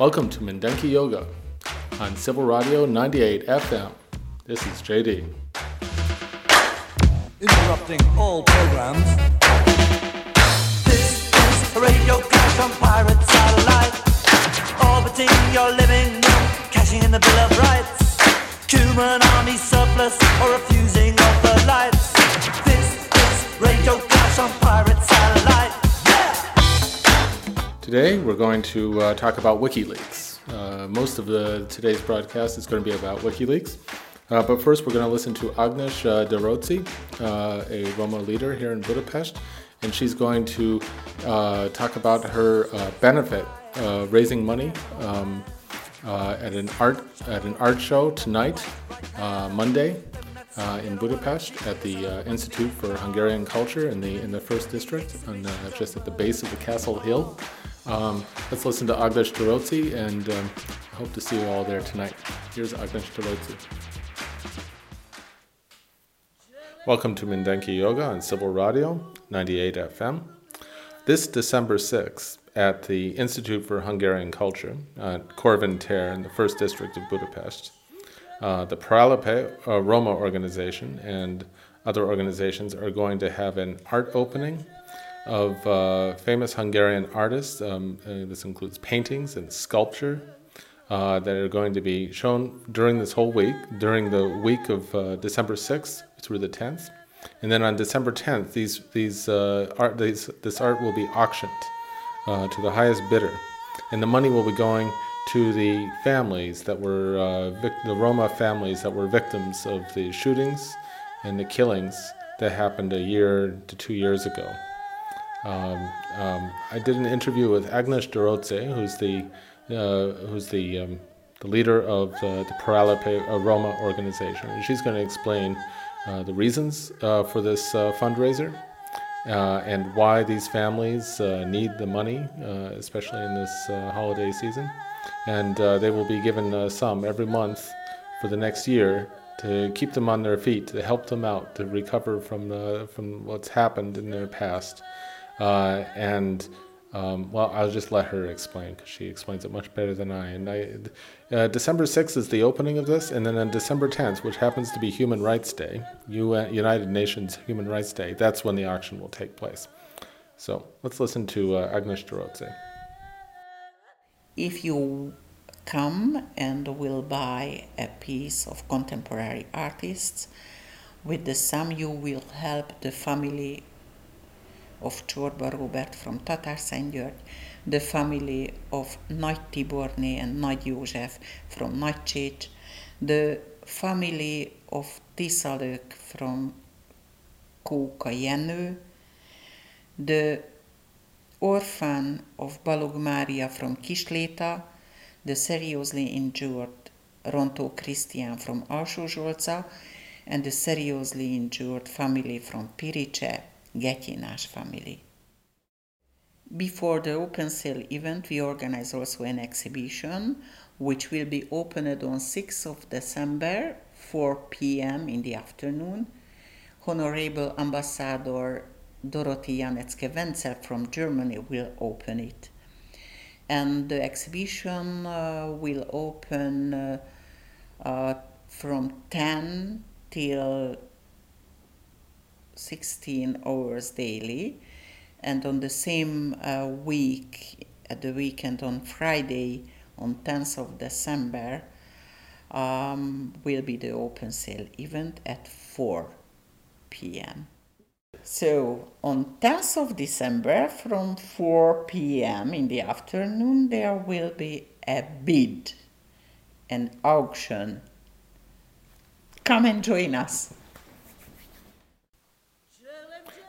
Welcome to Mindenki Joga on Civil Radio 98 FM. This is JD. Interrupting all programs. This is a radio clash on pirate satellite. Orbiting your living room, cashing in the Bill of Rights. Human army surplus or refusing of the lights. This is radio clash on pirate satellite. Today we're going to uh, talk about WikiLeaks. Uh, most of the today's broadcast is going to be about WikiLeaks. Uh, but first, we're going to listen to Agnes uh, Daróczi, uh, a Roma leader here in Budapest, and she's going to uh, talk about her uh, benefit raising money um, at an art at an art show tonight, Monday, uh, in Budapest at the uh, Institute for Hungarian Culture in the in the first district, and uh, just at the base of the Castle Hill. Um, let's listen to Agnes Daróczi, and um, hope to see you all there tonight. Here's Agnes Daróczi. Welcome to Mindenki Joga on Civil Radio 98 FM. This December 6th at the Institute for Hungarian Culture at Corvin Ter in the first district of Budapest, uh, the Phralipe uh, Roma organization and other organizations are going to have an art opening of uh, famous Hungarian artists. Um, uh, this includes paintings and sculpture uh, that are going to be shown during this whole week, during the week of uh, December 6th through the 10th. And then on December 10th, these, these, uh, art, these, this art will be auctioned to the highest bidder. And the money will be going to the families that were, the Roma families that were victims of the shootings and the killings that happened a year to two years ago. Um, um, I did an interview with Agnes Daróczi, who's the uh, who's the um, the leader of the, the Phralipe uh, Roma organization, and she's going to explain uh, the reasons uh, for this uh, fundraiser uh, and why these families uh, need the money, uh, especially in this uh, holiday season. And uh, they will be given uh, some every month for the next year to keep them on their feet, to help them out, to recover from uh, from what's happened in their past. Uh, and um, well, I'll just let her explain because she explains it much better than I. And I, uh, December 6th is the opening of this, and then on December 10th, which happens to be Human Rights Day, UN, United Nations Human Rights Day, that's when the auction will take place. So let's listen to uh, Agnes Daróczi. if you come and will buy a piece of contemporary artists with the sum you will help the family of Csorba Robert from Tatar Tatárszentgyörgy, the family of Nagy Tiborné and Nagy József from Nagycsécs, the family of Tiszalők from Kóka Jenő, the orphan of Balog Mária from Kisléta, the seriously injured Rontó Krisztián from Alsó and the seriously injured family from Pirice, Getyinás family. Before the open sale event, we organize also an exhibition which will be opened on 6th of December, 4 p.m. in the afternoon. Honorable Ambassador Dorothee Janetzke Wenzel from Germany will open it. And the exhibition uh, will open uh, uh, from 10 till 16 hours daily. And on the same uh, week, at the weekend on Friday, on 10th of December, um, will be the open sale event at 4 p.m. So on 10th of December from 4 p.m. in the afternoon, there will be a bid, an auction. Come and join us.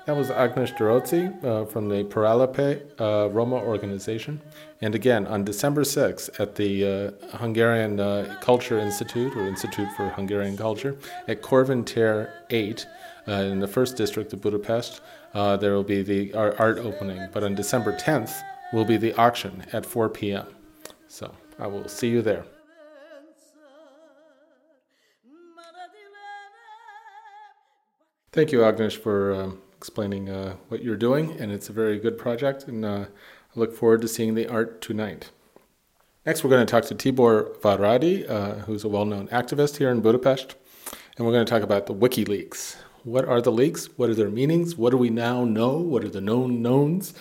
That was Agnes Daróczi uh, from the Phralipe uh, Roma organization. And again, on December 6th at the uh, Hungarian uh, Culture Institute, or Institute for Hungarian Culture, at Corvin Ter 8 uh, in the first district of Budapest, uh, there will be the art, art opening. But on December 10th will be the auction at 4 p.m. So I will see you there. Thank you, Agnes, for um, explaining uh, what you're doing, and it's a very good project, and uh, I look forward to seeing the art tonight. Next, we're going to talk to Tibor Varadi, uh, who's a well known activist here in Budapest, and we're going to talk about the WikiLeaks. What are the leaks? What are their meanings? What do we now know? What are the known knowns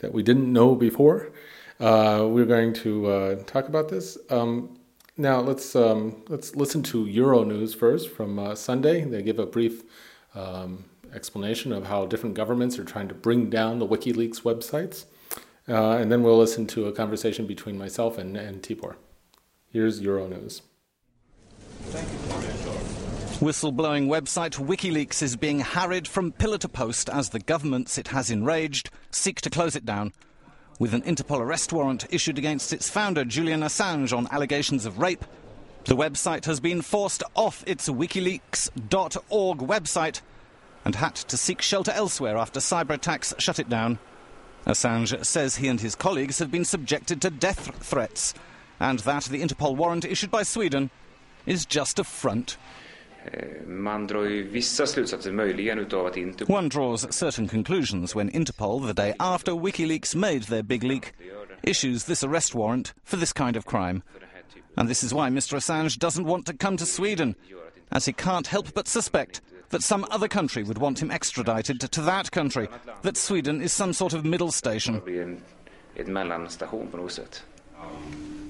that we didn't know before? Uh, we're going to uh, talk about this. Um, now let's um, let's listen to Euronews first from uh, Sunday. They give a brief um, explanation of how different governments are trying to bring down the WikiLeaks websites, uh, and then we'll listen to a conversation between myself and, and Tibor. Here's Euronews. Thank you, Whistleblowing website WikiLeaks is being harried from pillar to post as the governments it has enraged seek to close it down with an Interpol arrest warrant issued against its founder, Julian Assange, on allegations of rape. The website has been forced off its wikileaks.org website and had to seek shelter elsewhere after cyber attacks shut it down. Assange says he and his colleagues have been subjected to death threats and that the Interpol warrant issued by Sweden is just a front. Man drar ju vissa slutsatser möjligen utav att Interpol... One draws certain conclusions when Interpol, the day after WikiLeaks made their big leak, issues this arrest warrant for this kind of crime. And this is why Mr. Assange doesn't want to come to Sweden, as he can't help but suspect that some other country would want him extradited to that country, that Sweden is some sort of middle station.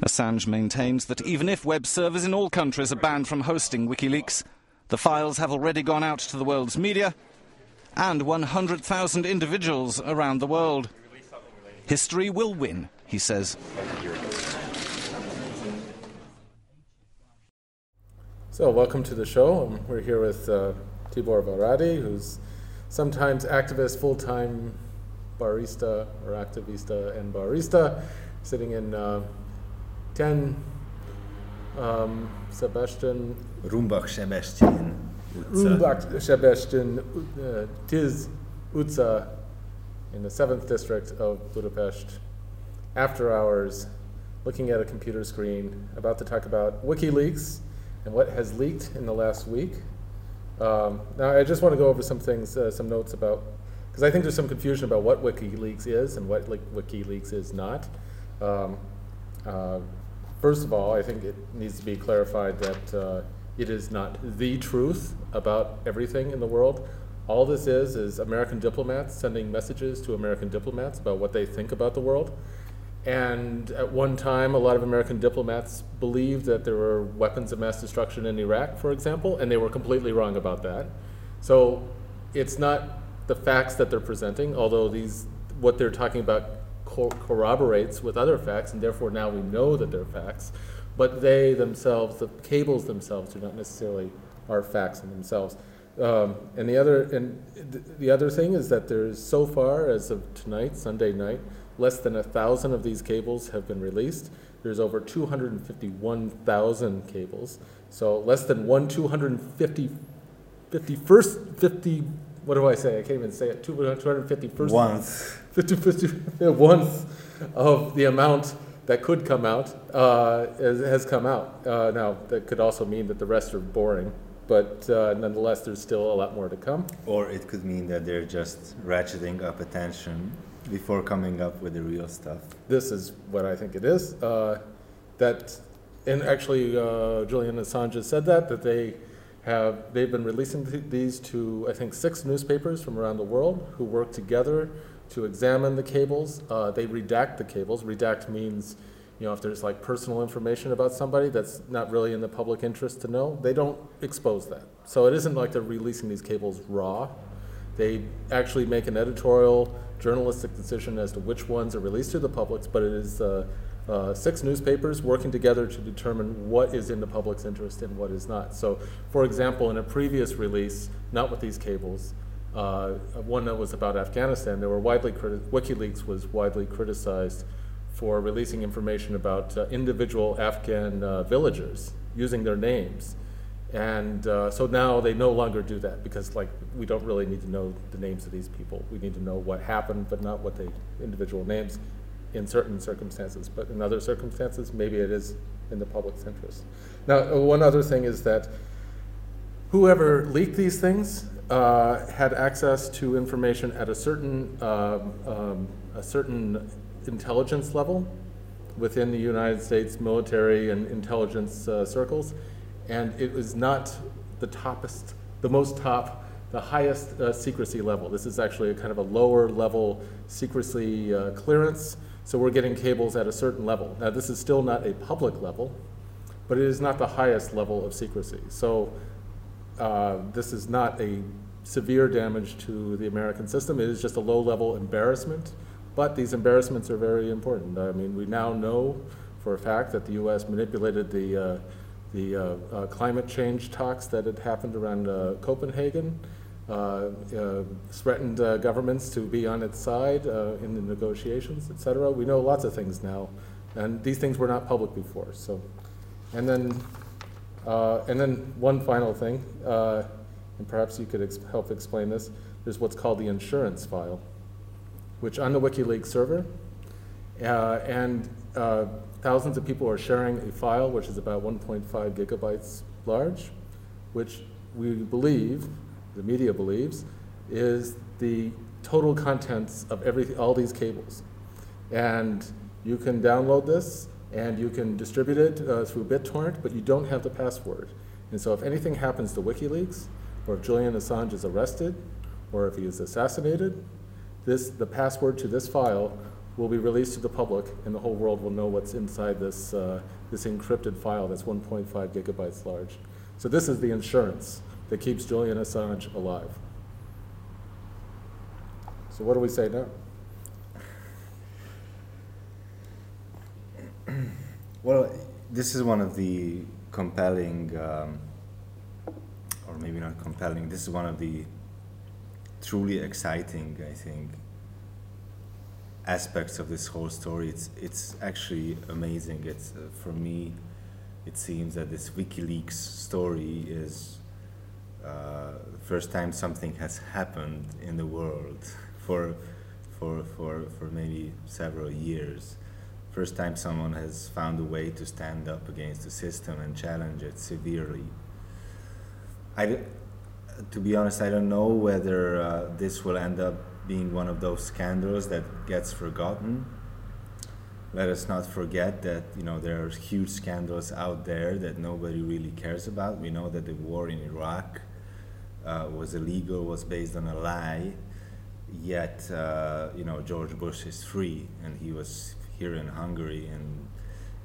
Assange maintains that even if web servers in all countries are banned from hosting WikiLeaks, the files have already gone out to the world's media and 100,000 individuals around the world. History will win, he says. So, welcome to the show. Um, we're here with uh, Tibor Varadi, who's sometimes activist, full time barista or activista and barista, sitting in uh, 10 um, Sebastian. Rumbach Sebastian. Rumbach Sebastian uh, Tiz Utsa in the 7th district of Budapest, after hours, looking at a computer screen, about to talk about WikiLeaks and what has leaked in the last week. Um, now, I just want to go over some things, uh, some notes about, because I think there's some confusion about what WikiLeaks is and what like, WikiLeaks is not. Um, uh, First of all, I think it needs to be clarified that uh, it is not the truth about everything in the world. All this is is American diplomats sending messages to American diplomats about what they think about the world. And at one time, a lot of American diplomats believed that there were weapons of mass destruction in Iraq, for example, and they were completely wrong about that. So it's not the facts that they're presenting, although these what they're talking about co- corroborates with other facts, and therefore now we know that they're facts. But they themselves, the cables themselves, do not necessarily are facts in themselves. Um, and the other and th- the other thing is that there's so far as of tonight, Sunday night, less than a thousand of these cables have been released. There's over 251,000 cables. So less than one 250, 50 first 50. What do I say? I can't even say it. 250 first. Once. 50, 50 one of the amount that could come out uh, has, has come out. Uh, now, that could also mean that the rest are boring, but uh, nonetheless, there's still a lot more to come. Or it could mean that they're just ratcheting up attention before coming up with the real stuff. This is what I think it is. Uh, that, and actually, uh, Julian Assange has said that that they have they've been releasing th- these to I think six newspapers from around the world who work together to examine the cables. Uh, they redact the cables. Redact means, you know, if there's like personal information about somebody that's not really in the public interest to know, they don't expose that. So it isn't like they're releasing these cables raw. They actually make an editorial, journalistic decision as to which ones are released to the public, but it is uh, uh, six newspapers working together to determine what is in the public's interest and what is not. So, for example, in a previous release, not with these cables, uh, one that was about Afghanistan, there were widely criti- WikiLeaks was widely criticized for releasing information about uh, individual Afghan uh, villagers using their names. And uh, so now they no longer do that because, like, we don't really need to know the names of these people. We need to know what happened, but not what the individual names in certain circumstances. But in other circumstances, maybe it is in the public's interest. Now, uh, one other thing is that whoever leaked these things uh, had access to information at a certain um, um, a certain intelligence level, within the United States military and intelligence uh, circles, and it was not the toppest, the most top, the highest uh, secrecy level. This is actually a kind of a lower level secrecy uh, clearance, so we're getting cables at a certain level. Now, this is still not a public level, but it is not the highest level of secrecy. So uh, this is not a severe damage to the American system. It is just a low-level embarrassment, but these embarrassments are very important. I mean, we now know for a fact that the U.S. manipulated the uh, the uh, uh, climate change talks that had happened around uh, Copenhagen, threatened governments to be on its side in the negotiations, et cetera. We know lots of things now, and these things were not public before. So, and then, and then one final thing and perhaps you could ex help explain this, there's what's called the insurance file, which on the WikiLeaks server, and uh, thousands of people are sharing a file which is about 1.5 gigabytes large, which we believe, the media believes, is the total contents of every, all these cables. And you can download this and you can distribute it uh, through BitTorrent, but you don't have the password. And so if anything happens to WikiLeaks, or if Julian Assange is arrested, or if he is assassinated, this, the password to this file will be released to the public, and the whole world will know what's inside this, uh, this encrypted file that's 1.5 gigabytes large. So this is the insurance that keeps Julian Assange alive. So what do we say now? Well, this is one of the compelling um, or maybe not compelling. This is one of the truly exciting, I think, aspects of this whole story. It's it's actually amazing. It's uh, for me, it seems that this WikiLeaks story is uh, the first time something has happened in the world for for for for maybe several years. First time someone has found a way to stand up against the system and challenge it severely. I, to be honest, I don't know whether uh, this will end up being one of those scandals that gets forgotten. Let us not forget that you know there are huge scandals out there that nobody really cares about. We know that the war in Iraq uh, was illegal, was based on a lie. Yet uh, you know George Bush is free, and he was here in Hungary, and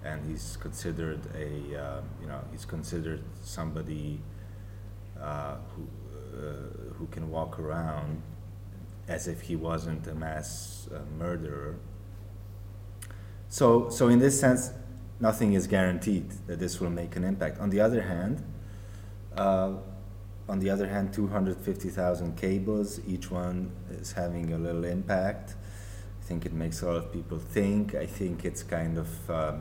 and he's considered a uh, you know he's considered somebody uh, who, uh, who can walk around as if he wasn't a mass uh, murderer. So, so in this sense, nothing is guaranteed that this will make an impact. On the other hand, uh, on the other hand, 250,000 cables, each one is having a little impact. I think it makes a lot of people think. I think it's kind of, uh,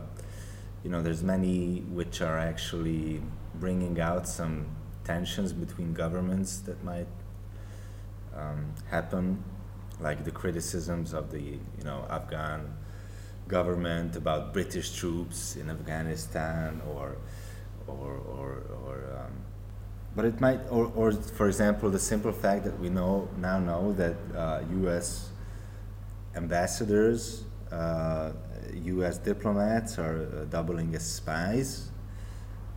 you know, there's many which are actually bringing out some tensions between governments that might um, happen, like the criticisms of the you know Afghan government about British troops in Afghanistan, or or or, or um, but it might, or, or for example, the simple fact that we know now know that uh, U.S. ambassadors, uh, U.S. diplomats are uh, doubling as spies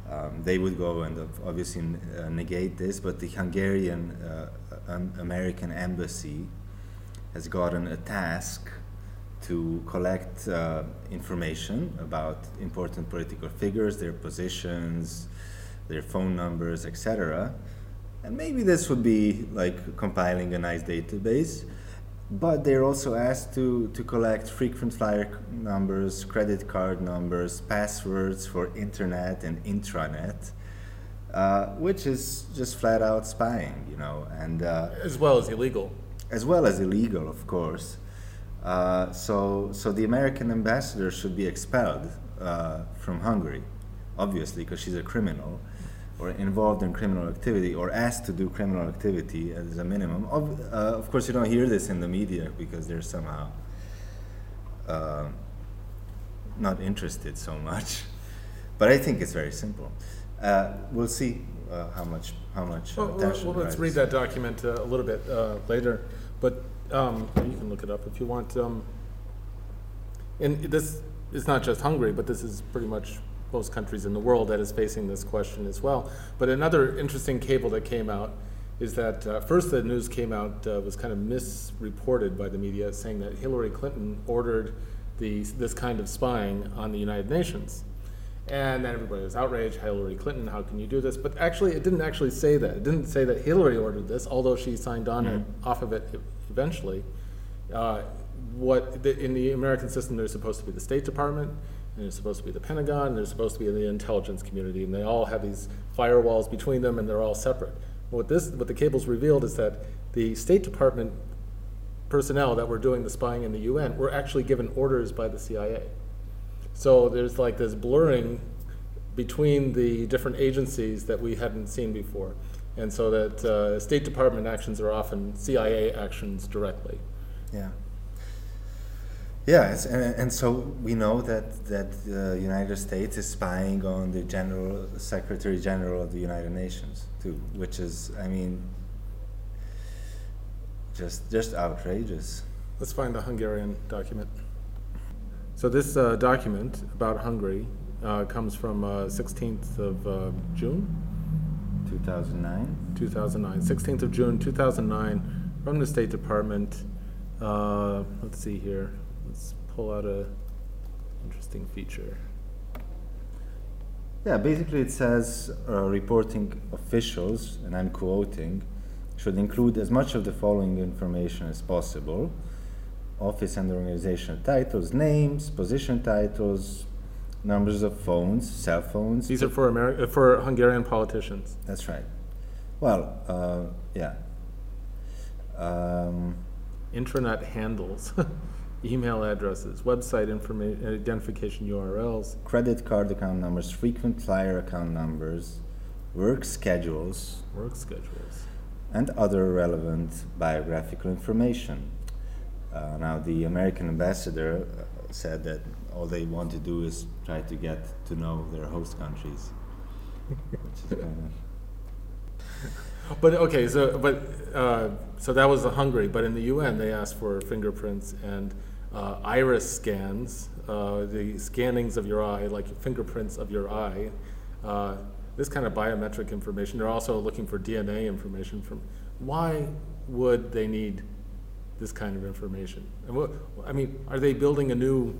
um, they would go and obviously uh, negate this, but the Hungarian uh, um, American embassy has gotten a task to collect uh, information about important political figures, their positions, their phone numbers, etc. And maybe this would be like compiling a nice database but they're also asked to, to collect frequent flyer numbers, credit card numbers, passwords for internet and intranet, uh, which is just flat out spying, you know, and uh, as well as illegal. As well as illegal, of course. Uh, so, so the American ambassador should be expelled uh, from Hungary, obviously, because she's a criminal or involved in criminal activity or asked to do criminal activity as a minimum. Of, uh, of course, you don't hear this in the media because they're somehow uh, not interested so much. But I think it's very simple. Uh, we'll see uh, how much how much well, attention. Well, let's read that document uh, a little bit uh, later, but um, you can look it up if you want. Um, and this it's not just Hungary, but this is pretty much most countries in the world that is facing this question as well. But another interesting cable that came out is that uh, first the news came out uh, was kind of misreported by the media, saying that Hillary Clinton ordered the, this kind of spying on the United Nations. And then everybody was outraged, Hillary Clinton, how can you do this? But actually, it didn't actually say that. It didn't say that Hillary ordered this, although she signed on it, off of it eventually. Uh, what the, in the American system, there's supposed to be the State Department, and there's supposed to be the Pentagon, and there's supposed to be the intelligence community, and they all have these firewalls between them, and they're all separate. What this, what the cables revealed is that the State Department personnel that were doing the spying in the UN were actually given orders by the CIA. So there's like this blurring between the different agencies that we hadn't seen before. And so that uh, State Department actions are often CIA actions directly. Yeah. Yeah, it's, and, and so we know that that the United States is spying on the General Secretary General of the United Nations too, which is, I mean, just just outrageous. Let's find the Hungarian document. So this uh, document about Hungary uh, comes from uh, 16th of uh, June, 2009. 2009. 16th of June, 2009, from the State Department. Uh, let's see here. Let's pull out a interesting feature. Yeah, basically it says uh, reporting officials, and I'm quoting, should include as much of the following information as possible office and organization titles, names, position titles, numbers of phones, cell phones. These are for Ameri- uh, for Hungarian politicians. That's right. Well, uh, yeah. Um, Intranet handles, email addresses, website information, identification URLs. credit card account numbers, frequent flyer account numbers, work schedules, Work schedules. and other relevant biographical information. Uh, now, the American ambassador uh, said that all they want to do is try to get to know their host countries, But okay, so but uh, so that was Hungary. But in the UN, they asked for fingerprints and uh, iris scans, uh, the scannings of your eye, like fingerprints of your eye. Uh, this kind of biometric information. They're also looking for DNA information from. Why would they need this kind of information? And what, I mean, are they building a new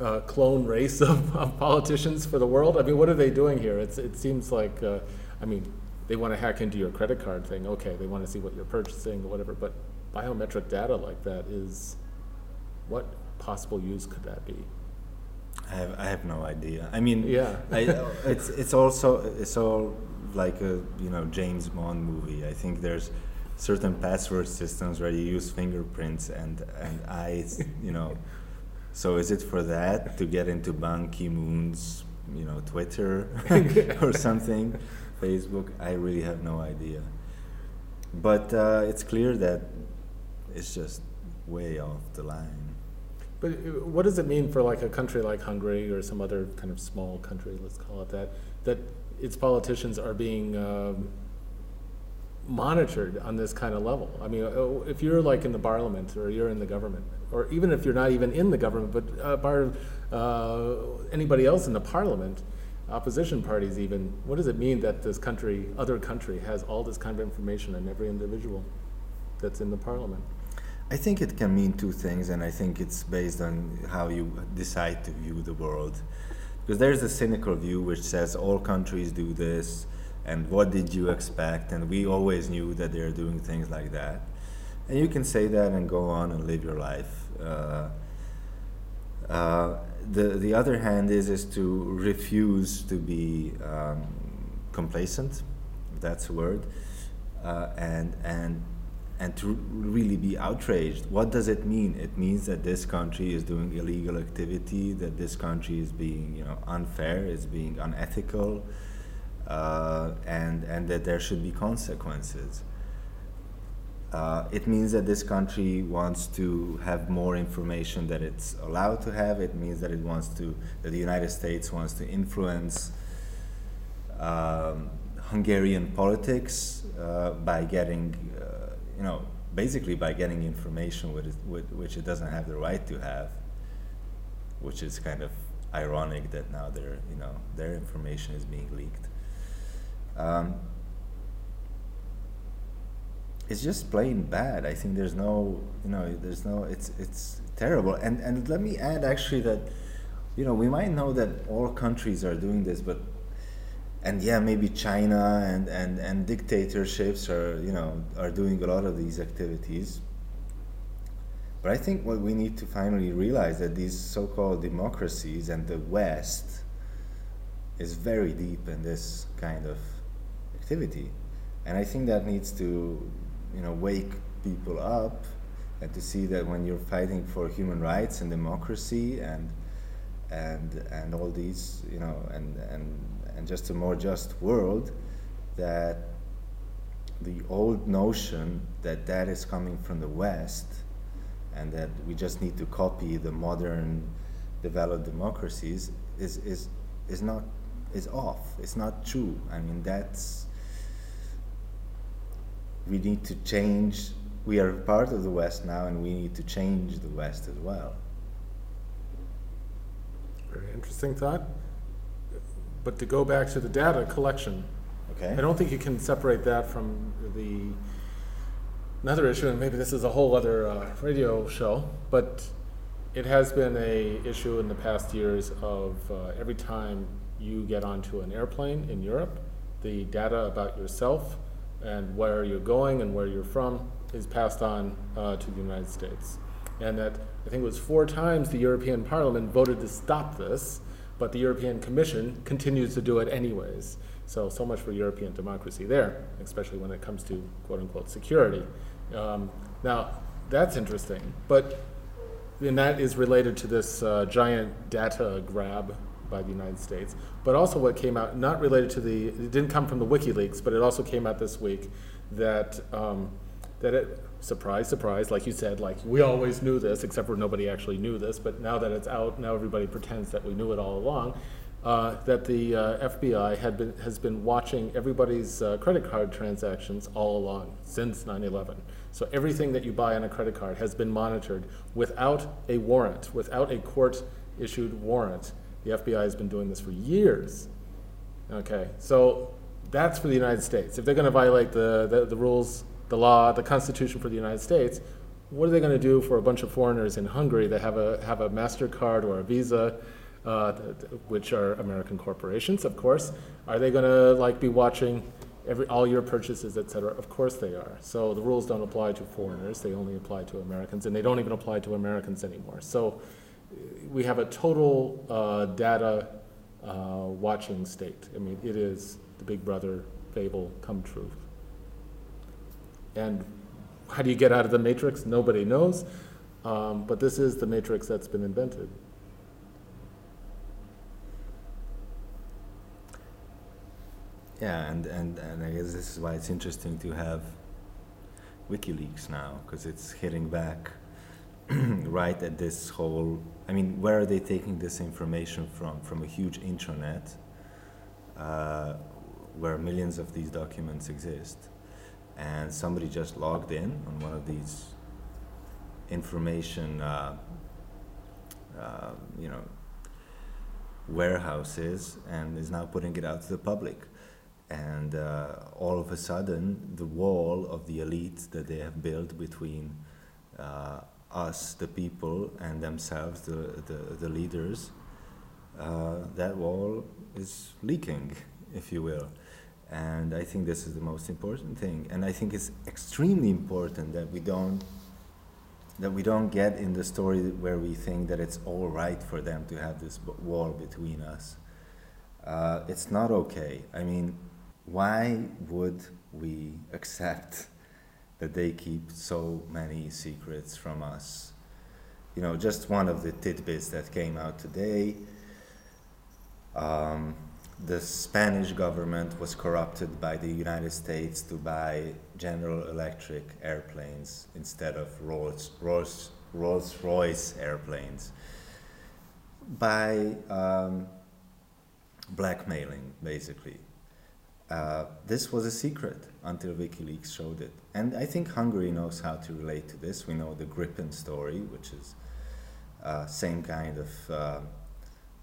uh, clone race of, of politicians for the world? I mean, what are they doing here? It's, it seems like, uh, I mean, they want to hack into your credit card thing. Okay, they want to see what you're purchasing or whatever. But biometric data like that is, what possible use could that be? I have, I have no idea. I mean, Yeah. I, it's it's also it's all like a you know James Bond movie. I think there's certain password systems where you use fingerprints and and eyes. You know, so is it for that to get into Ban Ki Moon's you know Twitter or something, Facebook? I really have no idea. But uh, it's clear that it's just way off the line. But uh, what does it mean for like a country like Hungary or some other kind of small country, let's call it that, that its politicians are being um, monitored on this kind of level? I mean, uh, if you're like in the parliament or you're in the government, or even if you're not even in the government, but uh, part of uh, anybody else in the parliament, opposition parties even, what does it mean that this country, other country, has all this kind of information on every individual that's in the parliament? I think it can mean two things, and I think it's based on how you decide to view the world. Because there's a cynical view which says all countries do this, and what did you expect? And we always knew that they're doing things like that. And you can say that and go on and live your life. Uh, uh, the the other hand is is to refuse to be um, complacent. That's a word, uh, and and and to really be outraged. What does it mean? It means that this country is doing illegal activity, that this country is being, you know, unfair, is being unethical, uh, and and that there should be consequences. Uh, it means that this country wants to have more information that it's allowed to have. It means that it wants to, that the United States wants to influence um, Hungarian politics uh, by getting, uh, you know, basically by getting information which it doesn't have the right to have, which is kind of ironic that now their you know their information is being leaked. Um, it's just plain bad. I think there's no, you know, there's no. It's it's terrible. And and let me add actually that, you know, we might know that all countries are doing this, but, and yeah, maybe China and and and dictatorships are you know are doing a lot of these activities. But I think what we need to finally realize that these so-called democracies and the West is very deep in this kind of activity, and I think that needs to you know wake people up and to see that when you're fighting for human rights and democracy and and and all these you know and and and just a more just world that the old notion that that is coming from the west and that we just need to copy the modern developed democracies is is is not is off. It's not true. I mean that's we need to change. We are part of the West now, and we need to change the West as well. Very interesting thought. But to go back to the data collection, okay. I don't think you can separate that from the another issue, and maybe this is a whole other uh, radio show, but it has been a issue in the past years of uh, every time you get onto an airplane in Europe, the data about yourself and where you're going and where you're from is passed on uh, to the United States. And that I think it was four times the European Parliament voted to stop this, but the European Commission continues to do it anyways. So, so much for European democracy there, especially when it comes to quote unquote security. Um, now, that's interesting, but and that is related to this uh, giant data grab by the United States, but also what came out, not related to the, it didn't come from the WikiLeaks, but it also came out this week that um, that it, surprise, surprise, like you said, like we always knew this, except for nobody actually knew this, but now that it's out, now everybody pretends that we knew it all along. Uh, that the uh, FBI had been, has been watching everybody's uh, credit card transactions all along since 9 11. So everything that you buy on a credit card has been monitored without a warrant, without a court issued warrant. The FBI has been doing this for years. Okay, so that's for the United States. If they're going to violate the, the, the, rules, the law, the Constitution for the United States, what are they going to do for a bunch of foreigners in Hungary that have a, have a MasterCard or a Visa, uh, which are American corporations, of course? Are they going to like be watching every, all your purchases, et cetera? Of course they are. So the rules don't apply to foreigners, they only apply to Americans, and they don't even apply to Americans anymore. So we have a total uh, data uh, watching state. I mean, it is the Big Brother fable come true. And how do you get out of the matrix? Nobody knows. Um, but this is the matrix that's been invented. Yeah, and, and, and I guess this is why it's interesting to have WikiLeaks now, because it's hitting back right at this whole I mean, where are they taking this information from? From a huge intranet uh, where millions of these documents exist. And somebody just logged in on one of these information, uh, uh, you know, warehouses and is now putting it out to the public. And uh, all of a sudden, the wall of the elite that they have built between uh, us, the people, and themselves, the, the, the leaders, uh, that wall is leaking, if you will. And I think this is the most important thing. And I think it's extremely important that we don't that we don't get in the story where we think that it's all right for them to have this wall between us. Uh, it's not okay. I mean, why would we accept that they keep so many secrets from us. You know, just one of the tidbits that came out today. Um, the Spanish government was corrupted by the United States to buy General Electric airplanes instead of Rolls, Rolls, Rolls Royce airplanes by um, blackmailing, basically. Uh, this was a secret until WikiLeaks showed it. And I think Hungary knows how to relate to this. We know the Gripen story, which is uh, same kind of uh,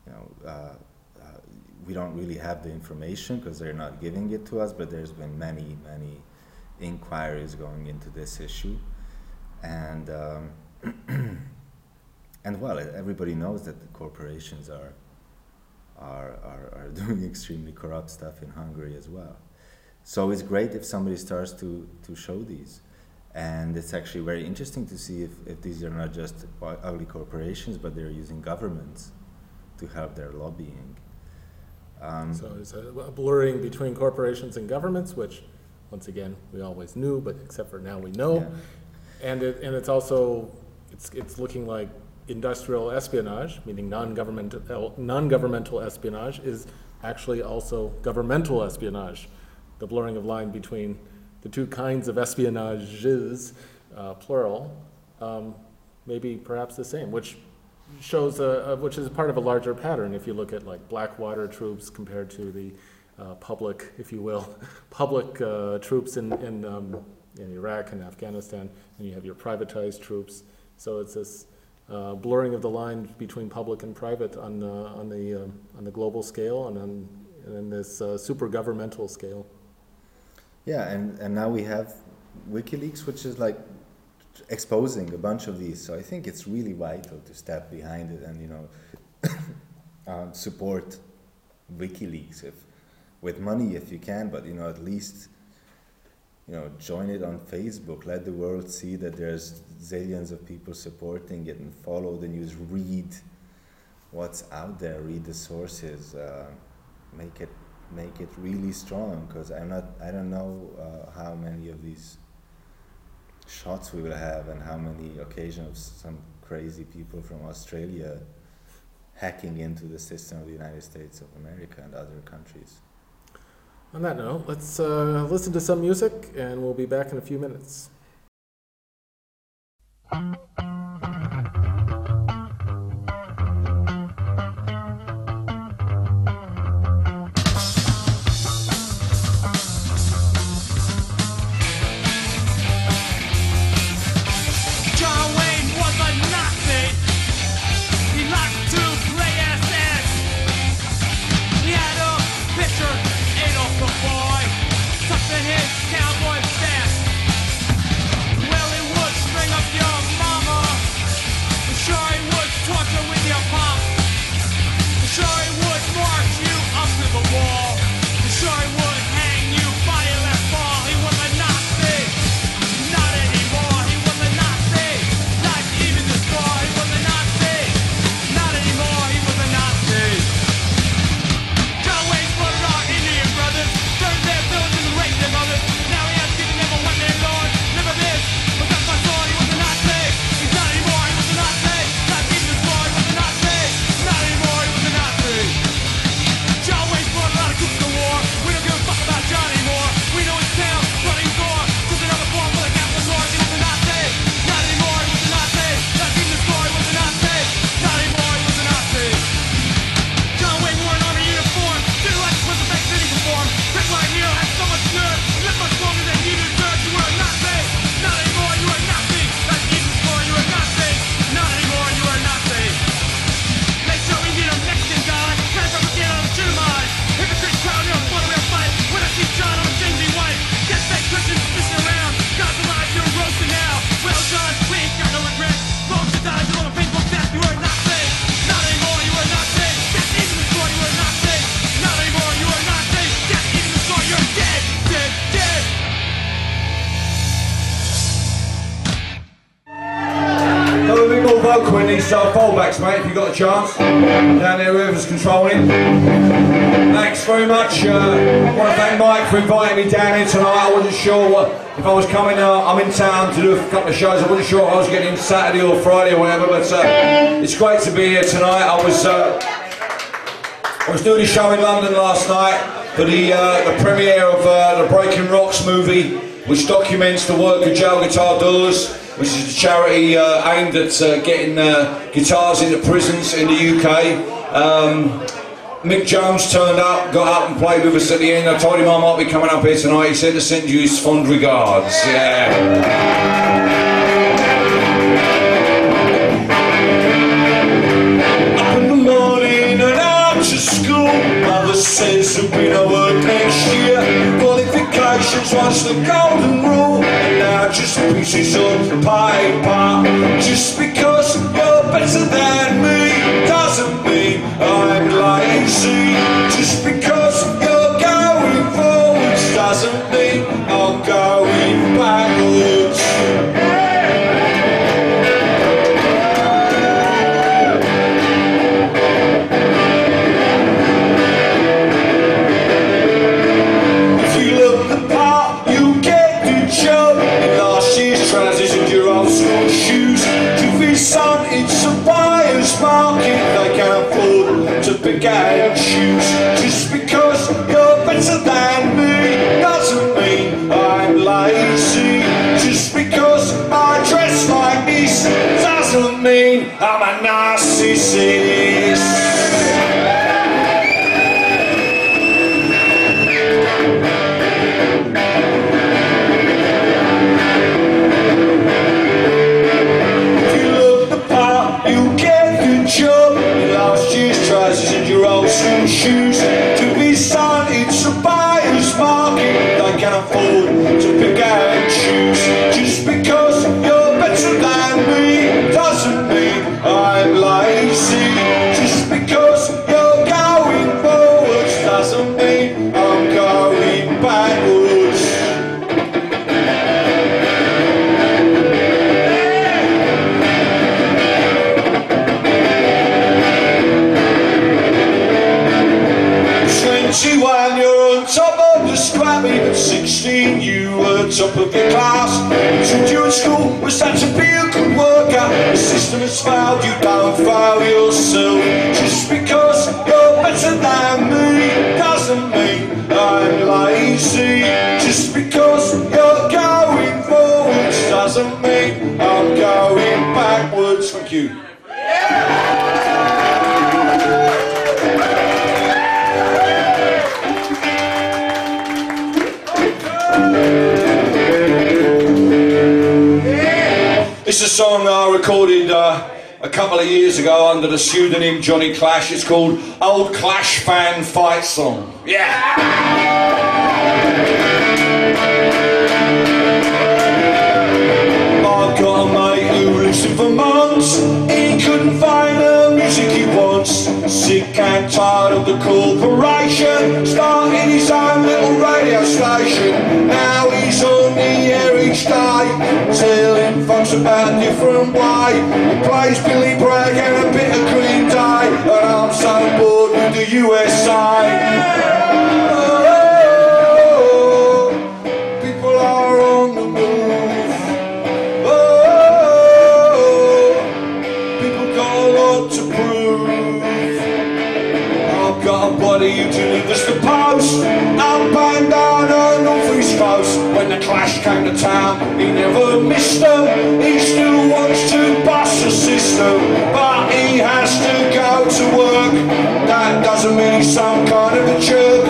you know, uh, uh, we don't really have the information because they're not giving it to us. But there's been many, many inquiries going into this issue, and um, and well, everybody knows that the corporations are are, are, are doing extremely corrupt stuff in Hungary as well. So it's great if somebody starts to, to show these. And it's actually very interesting to see if, if these are not just ugly corporations, but they're using governments to help their lobbying. Um, so it's a blurring between corporations and governments, which, once again, we always knew, but except for now we know. Yeah. And, it, and it's also, it's, it's looking like industrial espionage, meaning non-governmental, non-governmental espionage, is actually also governmental espionage. The blurring of line between the two kinds of espionages, uh, plural, um, maybe perhaps the same, which shows a, a, which is part of a larger pattern. If you look at like Blackwater troops compared to the uh, public, if you will, public uh, troops in in, um, in Iraq and Afghanistan, and you have your privatized troops. So it's this uh, blurring of the line between public and private on, uh, on, the, um, on the global scale and on and this uh, super governmental scale. Yeah, and, and now we have WikiLeaks, which is like exposing a bunch of these. So I think it's really vital to step behind it and you know um, support WikiLeaks if with money if you can, but you know at least you know, join it on Facebook. Let the world see that there's zillions of people supporting it and follow the news. Read what's out there. Read the sources. Uh, make it make it really strong because I'm not. I don't know uh, how many of these shots we will have and how many occasions some crazy people from Australia hacking into the system of the United States of America and other countries. On that note, let's uh, listen to some music and we'll be back in a few minutes. Down there, whoever's controlling. Thanks very much. Uh, I want to thank Mike for inviting me down here tonight. I wasn't sure what, if I was coming. Uh, I'm in town to do a couple of shows. I wasn't sure I was getting in Saturday or Friday or whatever, but uh, it's great to be here tonight. I was uh, I was doing a show in London last night for the, uh, the premiere of uh, the Breaking Rocks movie, which documents the work of Jail Guitar Doors which is a charity uh, aimed at uh, getting uh, guitars into prisons in the UK. Um, Mick Jones turned up, got up and played with us at the end. I told him I might be coming up here tonight. He said to send you his fond regards. Yeah. Up in the morning guess there'll be no work next year. Qualifications was the golden rule, and now just pieces of paper. Just because you're better than me lazy. Your class. Told you at school was such a be a good worker. The system has failed, you don't fail yourself. Just because you're better than me doesn't mean I'm lazy. Song I recorded uh, a couple of years ago under the pseudonym Johnny Clash. It's called Old Clash Fan Fight Song. Yeah! I've got a mate who lives in Vermont. He couldn't find the music he wants. Sick and tired of the corporation. Starting his own little radio station. Now he's on the air each day. Telling folks about a different way. He plays Billy Bragg and a bit of Green Day. And I'm so bored with the USA. Oh, people are on the move. Oh, people got a lot to prove. Who delivers the post clash came to town, he never missed them. He still wants to bust the system, but he has to go to work. That doesn't mean he's some kind of a jerk.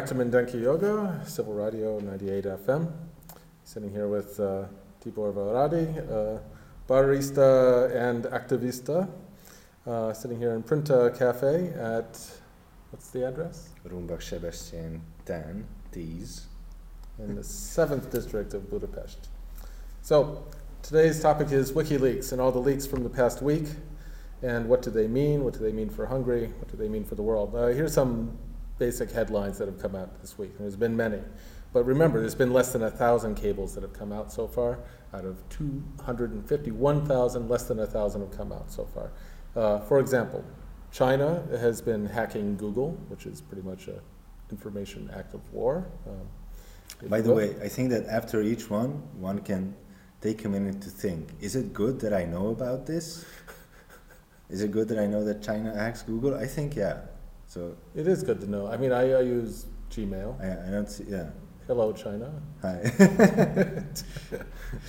Back to Mindenki Joga, Civil Radio 98 FM. Sitting here with uh, Tibor Varadi, uh, barista and activista, uh, sitting here in Printa Cafe at, what's the address? Rumbach Sebastian 10, 10. in the seventh district of Budapest. So today's topic is WikiLeaks and all the leaks from the past week, and what do they mean? What do they mean for Hungary? What do they mean for the world? Uh, here's some basic headlines that have come out this week. There's been many, but remember, there's been less than a thousand cables that have come out so far. Out of 251,000, less than a thousand have come out so far. Uh, for example, China has been hacking Google, which is pretty much an information act of war. Um, By the way, I think that after each one, one can take a minute to think is it good that I know about this? Is it good that I know that China hacks Google? I think, yeah. So It is good to know. I mean, I, I use Gmail. I, I don't see, yeah. Hello, China. Hi.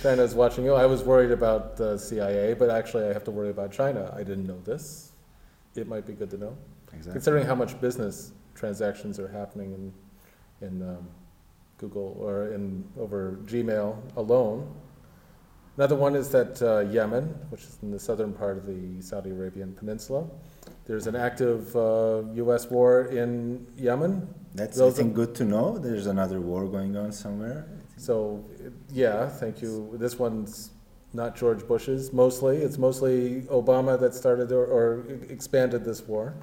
China's watching you. I was worried about the CIA, but actually, I have to worry about China. I didn't know this. It might be good to know, exactly. considering how much business transactions are happening in in um, Google or in over Gmail alone. Another one is that uh, Yemen, which is in the southern part of the Saudi Arabian Peninsula, there's an active uh, U.S. war in Yemen. That's, Those I think, good to know. There's another war going on somewhere. So, yeah, thank you. This one's not George Bush's mostly. It's mostly Obama that started or, or expanded this war.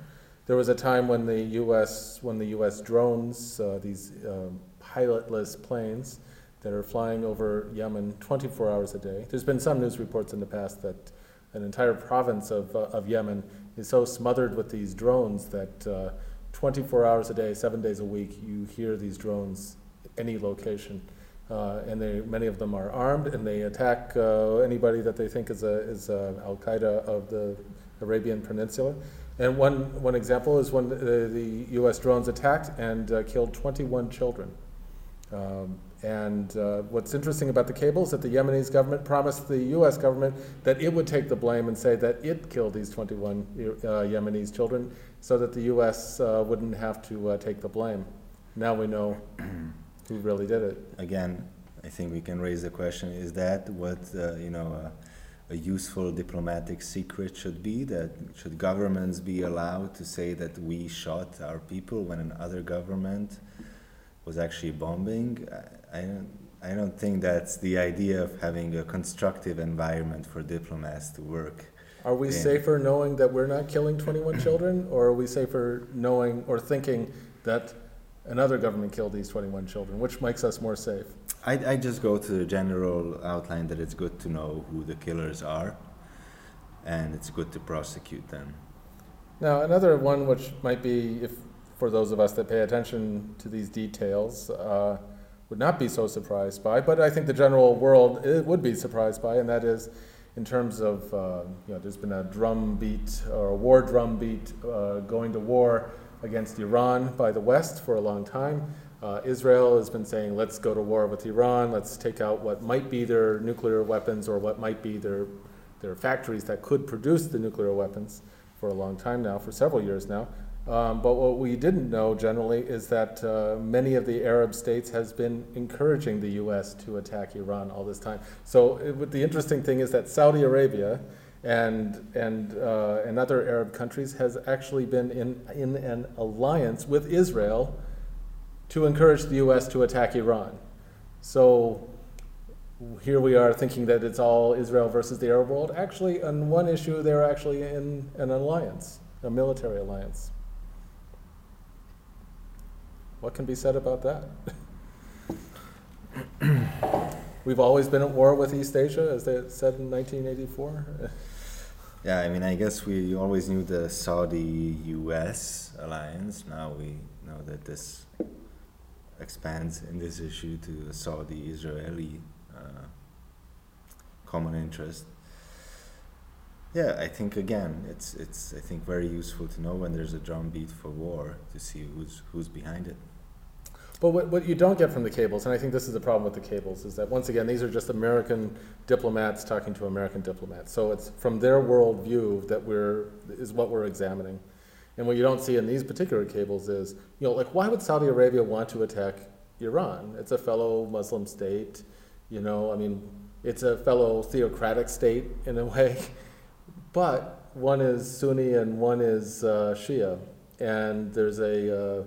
There was a time when the U.S. when the U.S. drones, uh, these um, pilotless planes that are flying over Yemen 24 hours a day. There's been some news reports in the past that an entire province of, uh, of Yemen is so smothered with these drones that uh, 24 hours a day, seven days a week, you hear these drones any location. Uh, and they, many of them are armed, and they attack uh, anybody that they think is, a, is a Al Qaeda of the Arabian Peninsula. And one, one example is when the, the U.S. drones attacked and uh, killed 21 children. Um, and uh, what's interesting about the cable is that the Yemenis government promised the U.S. government that it would take the blame and say that it killed these 21 uh, Yemenis children, so that the U.S. Uh, wouldn't have to uh, take the blame. Now we know who really did it. Again, I think we can raise the question: Is that what uh, you know? Uh, a useful diplomatic secret should be that should governments be allowed to say that we shot our people when another government was actually bombing I, don't I don't think that's the idea of having a constructive environment for diplomats to work Are we Yeah. safer knowing that we're not killing 21 children, or are we safer knowing or thinking that another government killed these 21 children? Which makes us more safe? I, I just go to the general outline that it's good to know who the killers are and it's good to prosecute them Now, another one which might be, if for those of us that pay attention to these details, uh, would not be so surprised by, but I think the general world it would be surprised by, and that is in terms of, uh, you know, there's been a drum beat or a war drum beat uh, going to war against Iran by the West for a long time. Uh, Israel has been saying, let's go to war with Iran, let's take out what might be their nuclear weapons or what might be their, their factories that could produce the nuclear weapons for a long time now, for several years now. Um, but what we didn't know generally is that uh, many of the Arab states has been encouraging the U.S. to attack Iran all this time. So it, the interesting thing is that Saudi Arabia and and uh, and other Arab countries has actually been in in an alliance with Israel to encourage the U.S. to attack Iran. So here we are thinking that it's all Israel versus the Arab world. Actually, on one issue, they're actually in an alliance, a military alliance. What can be said about that? We've always been at war with East Asia, as they said in 1984. Yeah, I mean, I guess we always knew the Saudi-U.S. alliance. Now we know that this expands in this issue to Saudi-Israeli uh, common interest. Yeah, I think again, it's it's I think very useful to know when there's a drumbeat for war to see who's who's behind it. But what, what you don't get from the cables, and I think this is the problem with the cables, is that once again, these are just American diplomats talking to American diplomats. So it's from their worldview that we're, is what we're examining. And what you don't see in these particular cables is, you know, like why would Saudi Arabia want to attack Iran? It's a fellow Muslim state, you know, I mean, it's a fellow theocratic state in a way, but one is Sunni and one is uh, Shia. And there's a, uh,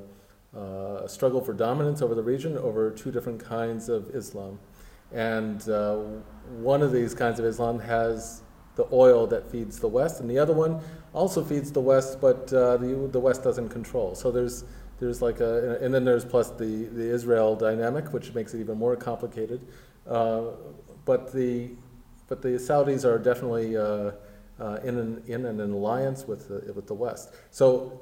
uh, struggle for dominance over the region over two different kinds of Islam. And uh, one of these kinds of Islam has the oil that feeds the West, and the other one also feeds the West, but uh, the, the West doesn't control. So there's, there's like a, and then there's plus the, the Israel dynamic, which makes it even more complicated. Uh, but the, but the Saudis are definitely uh, uh, in, an, in an alliance with the, with the West. So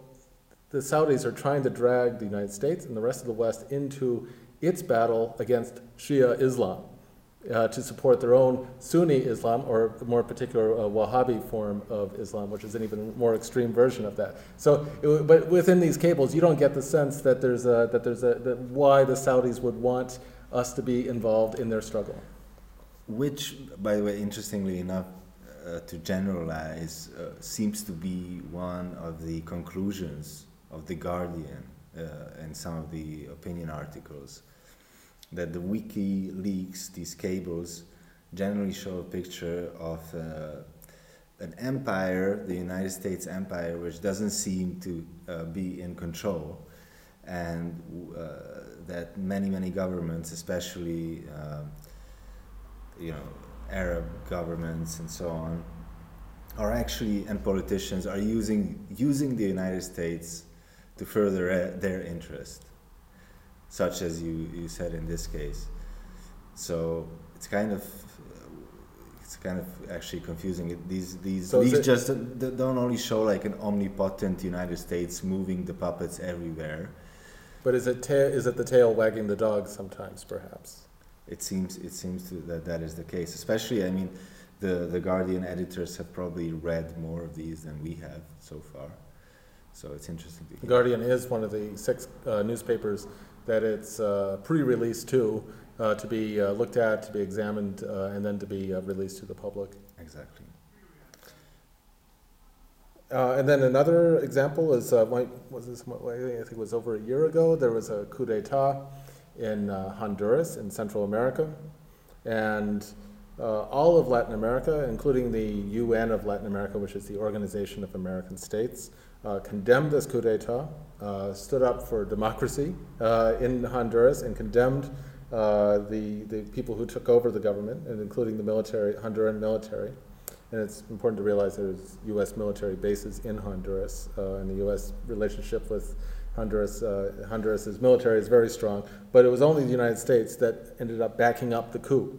the Saudis are trying to drag the United States and the rest of the West into its battle against Shia Islam uh, to support their own Sunni Islam, or more particular, uh, Wahhabi form of Islam, which is an even more extreme version of that. So, it, but within these cables, you don't get the sense that there's a, that there's a, that why the Saudis would want us to be involved in their struggle. Which, by the way, interestingly enough, uh, to generalize, uh, seems to be one of the conclusions of The Guardian uh, and some of the opinion articles that the WikiLeaks, these cables, generally show a picture of uh, an empire, the United States empire, which doesn't seem to uh, be in control, and uh, that many, many governments, especially uh, you know Arab governments and so on, are actually and politicians are using using the United States to further uh, their interest such as you, you said in this case. So it's kind of it's kind of actually confusing. It, these these So these just don't don't only show like an omnipotent United States moving the puppets everywhere. But is it, ta- is it the tail wagging the dog sometimes, perhaps? It seems it seems to, that that is the case. Especially, I mean, the the Guardian editors have probably read more of these than we have so far. So it's interesting to The. Guardian is one of the six uh, newspapers that it's uh, pre-released to, uh, to be uh, looked at, to be examined, uh, and then to be uh, released to the public. Exactly. Uh, and then another example is, uh, was this, I think it was over a year ago, there was a coup d'etat in uh, Honduras in Central America. And uh, all of Latin America, including the UN of Latin America, which is the Organization of American States, condemned this coup d'etat, uh, stood up for democracy uh, in Honduras, and condemned uh, the, the people who took over the government, and including the military, Honduran military. And it's important to realize there's U.S. military bases in Honduras, uh, and the U.S. relationship with Honduras, uh, Honduras's military is very strong. But it was only the United States that ended up backing up the coup,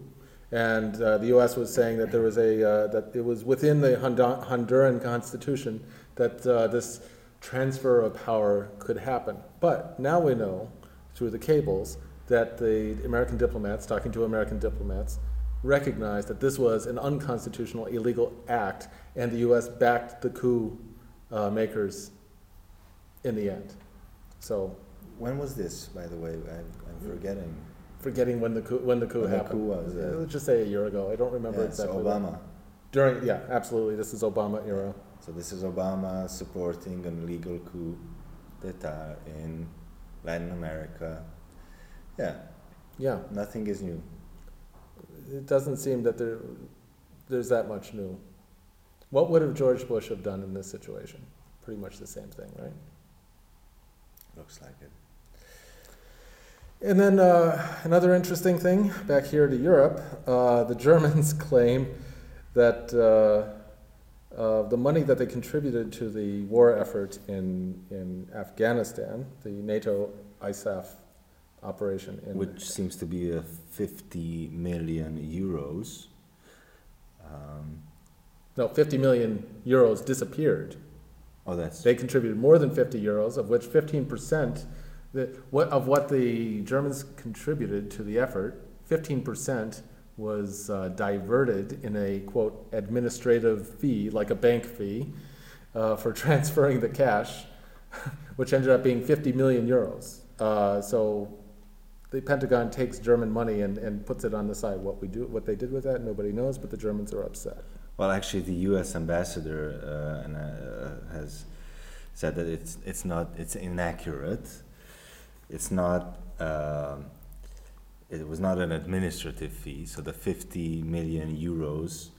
and uh, the U.S. was saying that there was a uh, that it was within the Hondu- Honduran constitution that uh, this transfer of power could happen. But now we know through the cables that the American diplomats, talking to American diplomats, recognized that this was an unconstitutional, illegal act, and the U.S. backed the coup uh, makers in the end. So, When was this, by the way? I'm, I'm forgetting. forgetting when the coup, when the coup When the happened. coup was, yeah. Let's just say a year ago. I don't remember Yeah, exactly. when. Obama. During, yeah, absolutely. This is Obama era. So this is Obama supporting an illegal coup d'etat in Latin America. Yeah, Yeah, nothing is new. it doesn't seem that there, there's that much new. What would have George Bush have done in this situation? Pretty much the same thing, right? Looks like it. And then uh, another interesting thing back here to Europe, uh, the Germans claim that uh, uh, the money that they contributed to the war effort in, in Afghanistan, the NATO ISAF operation in Which seems to be a 50 million euros. Um, no, 50 million euros disappeared. oh, that's They contributed more than 50 euros, of which 15%, the, what, of what the Germans contributed to the effort, 15% was uh, diverted in a quote administrative fee, like a bank fee, uh, for transferring the cash, which ended up being 50 million euros. Uh, so the Pentagon takes German money and, and puts it on the side. What we do, what they did with that, nobody knows, but the Germans are upset. Well, actually, the U.S. ambassador uh, and, uh, has said that it's it's not it's inaccurate. It's not. It was not an administrative fee, so the 50 million euros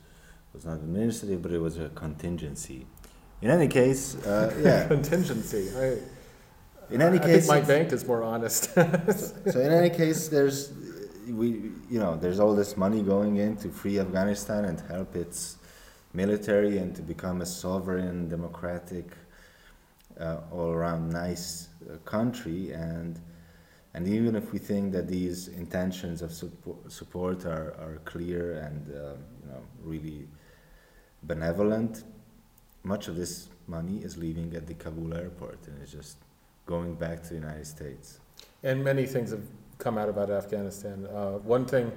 was not administrative, but it was a contingency. In any case, uh, yeah. Contingency. I, In any I case, it's- Bank is more honest. so in any case, there's we you know there's all this money going in to free Afghanistan and help its military and to become a sovereign, democratic, uh, all around nice uh, country and. And even if we think that these intentions of suppo- support are, are clear and uh, you know really benevolent, much of this money is leaving at the Kabul airport and is just going back to the United States. and many things have come out about Afghanistan. Uh, one thing,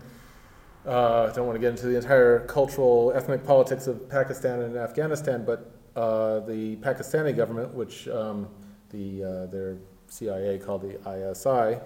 uh, I don't want to get into the entire cultural, ethnic politics of Pakistan and Afghanistan, but uh, the Pakistani government, which um, the uh, their CIA called the ISI,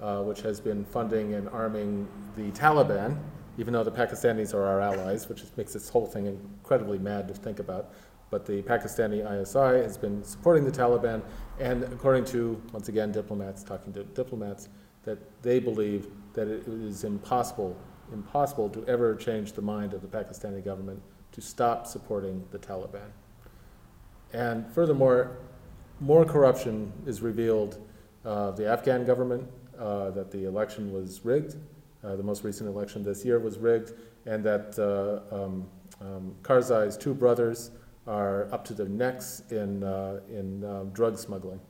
uh, which has been funding and arming the Taliban, even though the Pakistanis are our allies, which makes this whole thing incredibly mad to think about. But the Pakistani ISI has been supporting the Taliban, and according to, once again, diplomats, talking to diplomats, that they believe that it is impossible, impossible to ever change the mind of the Pakistani government to stop supporting the Taliban. And furthermore, more corruption is revealed uh, the Afghan government, uh, that the election was rigged, uh, the most recent election this year was rigged, and that uh, um, um, Karzai's two brothers are up to their necks in, uh, in drug smuggling.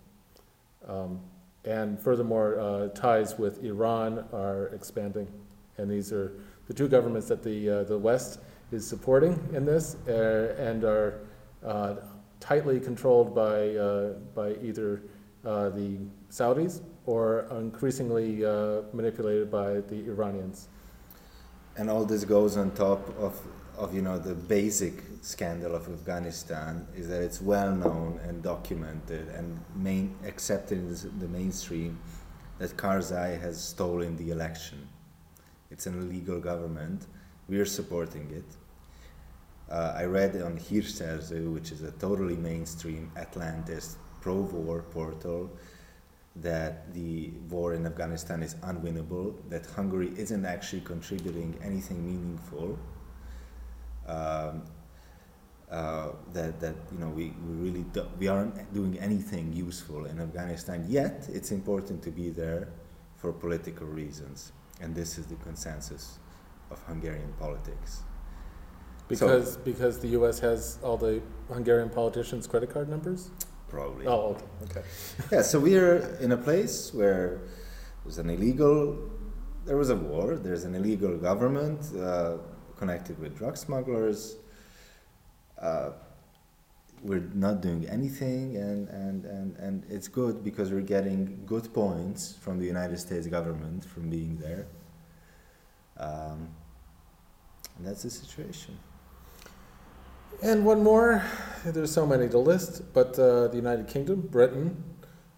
Um, and furthermore, ties with Iran are expanding. And these are the two governments that the, the West is supporting in this and are tightly controlled by, uh, by either uh, the Saudis or increasingly uh, manipulated by the Iranians. And all this goes on top of, of you know the basic scandal of Afghanistan is that it's well known and documented and main accepted in the mainstream that Karzai has stolen the election. It's an illegal government. We are supporting it. Uh, I read on Hírszerző, which is a totally mainstream Atlantis pro-war portal, that the war in Afghanistan is unwinnable, that Hungary isn't actually contributing anything meaningful, um, uh, that, that you know we, we really do, we aren't doing anything useful in Afghanistan. Yet it's important to be there for political reasons, and this is the consensus of Hungarian politics. Because, because the US has all the Hungarian politicians' credit card numbers? Probably. Oh, okay, okay. Yeah, so we're in a place where there's an illegal, there was a war, there's an illegal government uh, connected with drug smugglers. Uh, we're not doing anything, and, and, and, and it's good because we're getting good points from the United States government from being there. Um, and that's the situation. And one more, there's so many to list, but uh, the United Kingdom, Britain,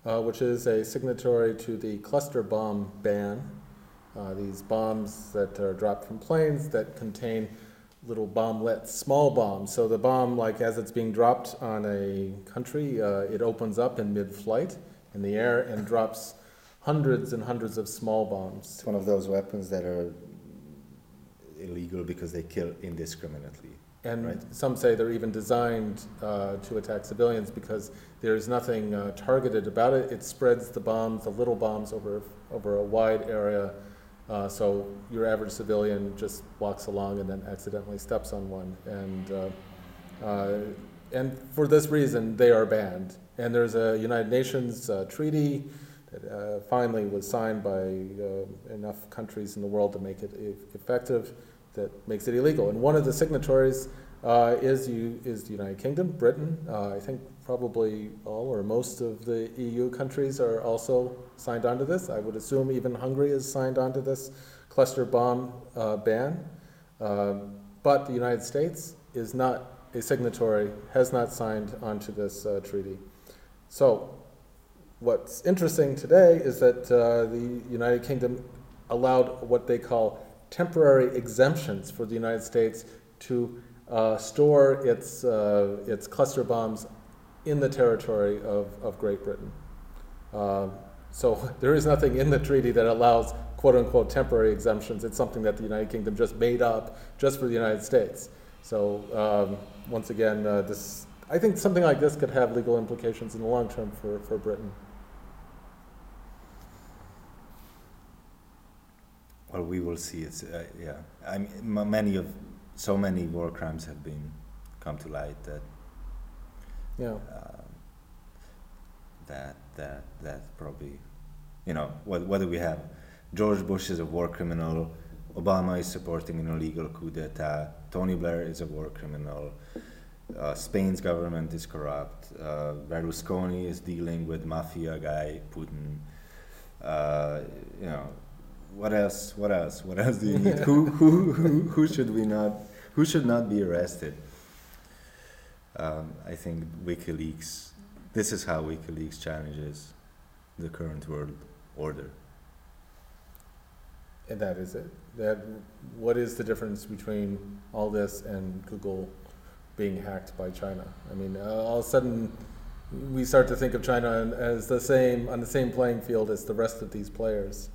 uh, which is a signatory to the cluster bomb ban, uh, these bombs that are dropped from planes that contain little bomblets, small bombs. So the bomb, like as it's being dropped on a country, uh, it opens up in mid-flight in the air and drops hundreds and hundreds of small bombs. It's one of those weapons that are illegal because they kill indiscriminately. And Right. some say they're even designed uh, to attack civilians because there's nothing uh, targeted about it. It spreads the bombs, the little bombs, over, over a wide area. Uh, so your average civilian just walks along and then accidentally steps on one. And, uh, uh, and for this reason, they are banned. And there's a United Nations uh, treaty that uh, finally was signed by uh, enough countries in the world to make it effective that makes it illegal. And one of the signatories uh, is, you, is the United Kingdom, Britain. Uh, I think probably all or most of the EU countries are also signed onto this. I would assume even Hungary is signed onto this cluster bomb uh, ban. Um, but the United States is not a signatory, has not signed onto this uh, treaty. So, what's interesting today is that uh, the United Kingdom allowed what they call temporary exemptions for the United States to uh, store its, uh, its cluster bombs in the territory of, of Great Britain. Um, so there is nothing in the treaty that allows quote unquote temporary exemptions. It's something that the United Kingdom just made up just for the United States. So um, once again, uh, this I think something like this could have legal implications in the long term for, for Britain. Well, we will see. It's uh, yeah. I mean, many of so many war crimes have been come to light that Yeah. um, that that that probably, you know, what what do we have? George Bush is a war criminal. Obama is supporting an illegal coup d'état. Tony Blair is a war criminal. Uh, Spain's government is corrupt. Uh, Berlusconi is dealing with mafia guy Putin. Uh, you know, what else? What else? What else do you need? who, who, who, who should we not? Who should not be arrested? Um, I think WikiLeaks. This is how WikiLeaks challenges the current world order. And that is it. That what is the difference between all this and Google being hacked by China? I mean, uh, all of a sudden, we start to think of China as the same on the same playing field as the rest of these players.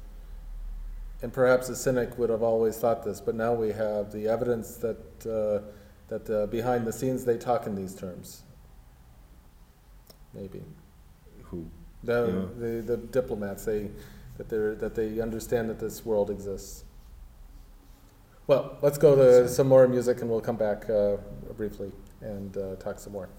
And perhaps a cynic would have always thought this, but now we have the evidence that uh, that uh, behind the scenes they talk in these terms. Maybe Who? the, Yeah. the, the diplomats they that they that they understand that this world exists. Well, let's go to some more music and we'll come back uh, briefly and uh, talk some more.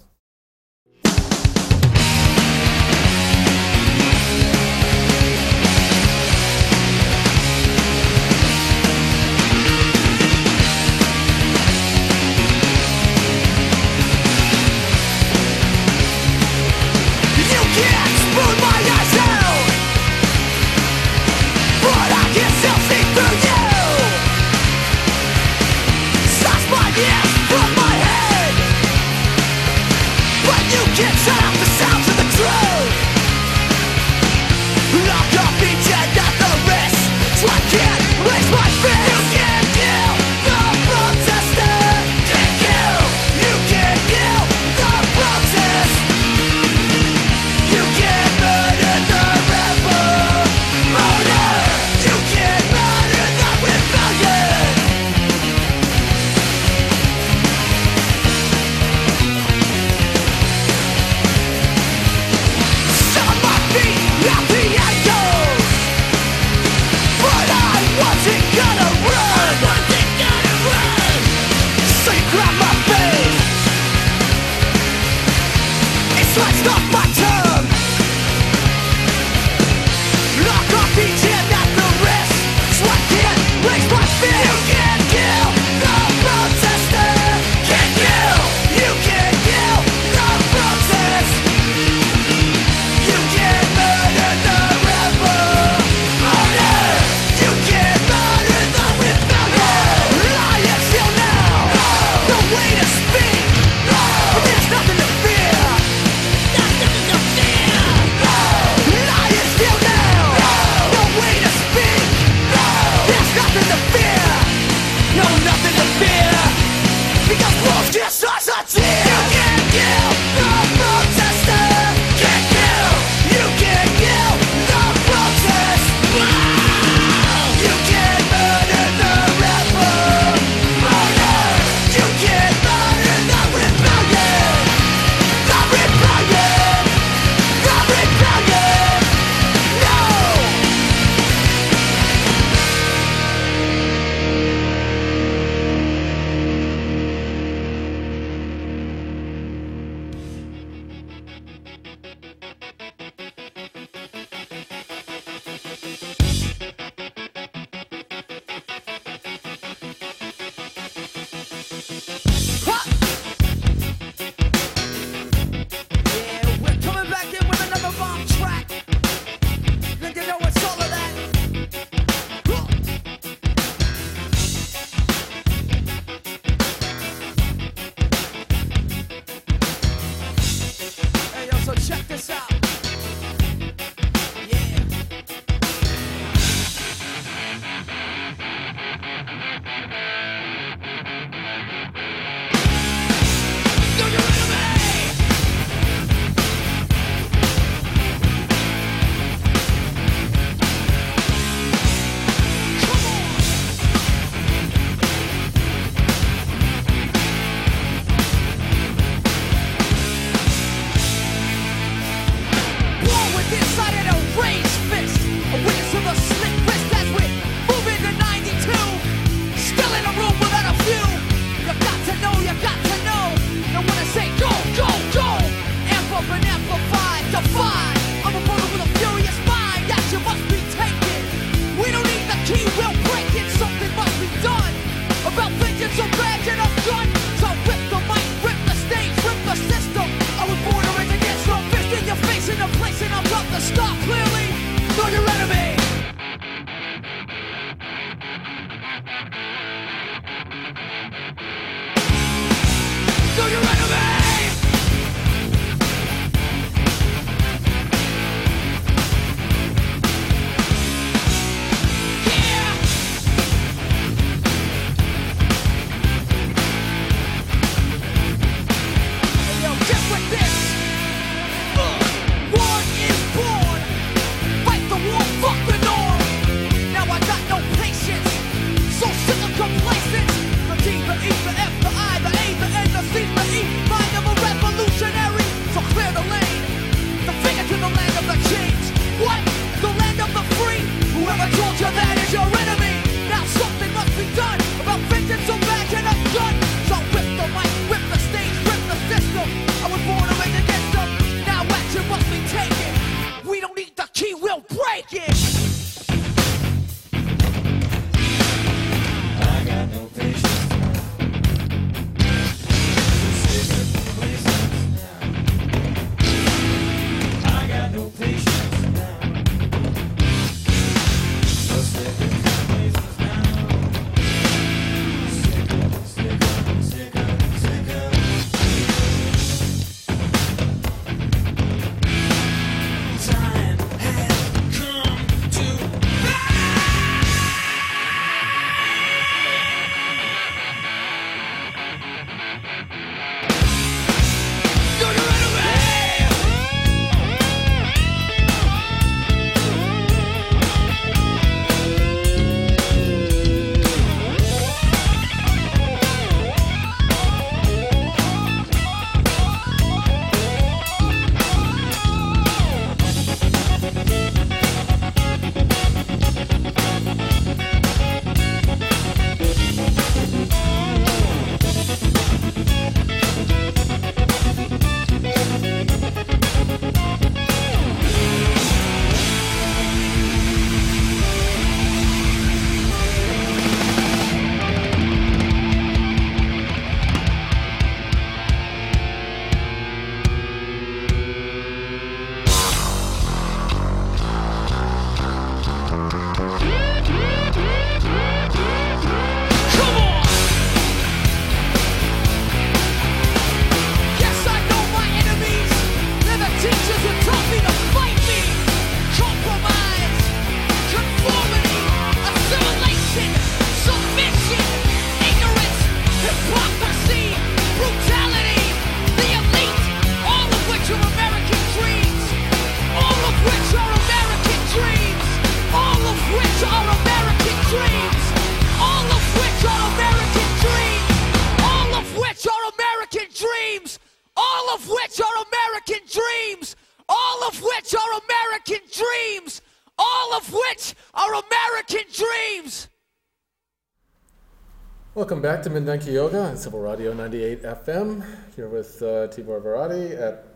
Back to Mindenki Joga on Civil Radio 98 FM. Here with uh, Tibor Varadi at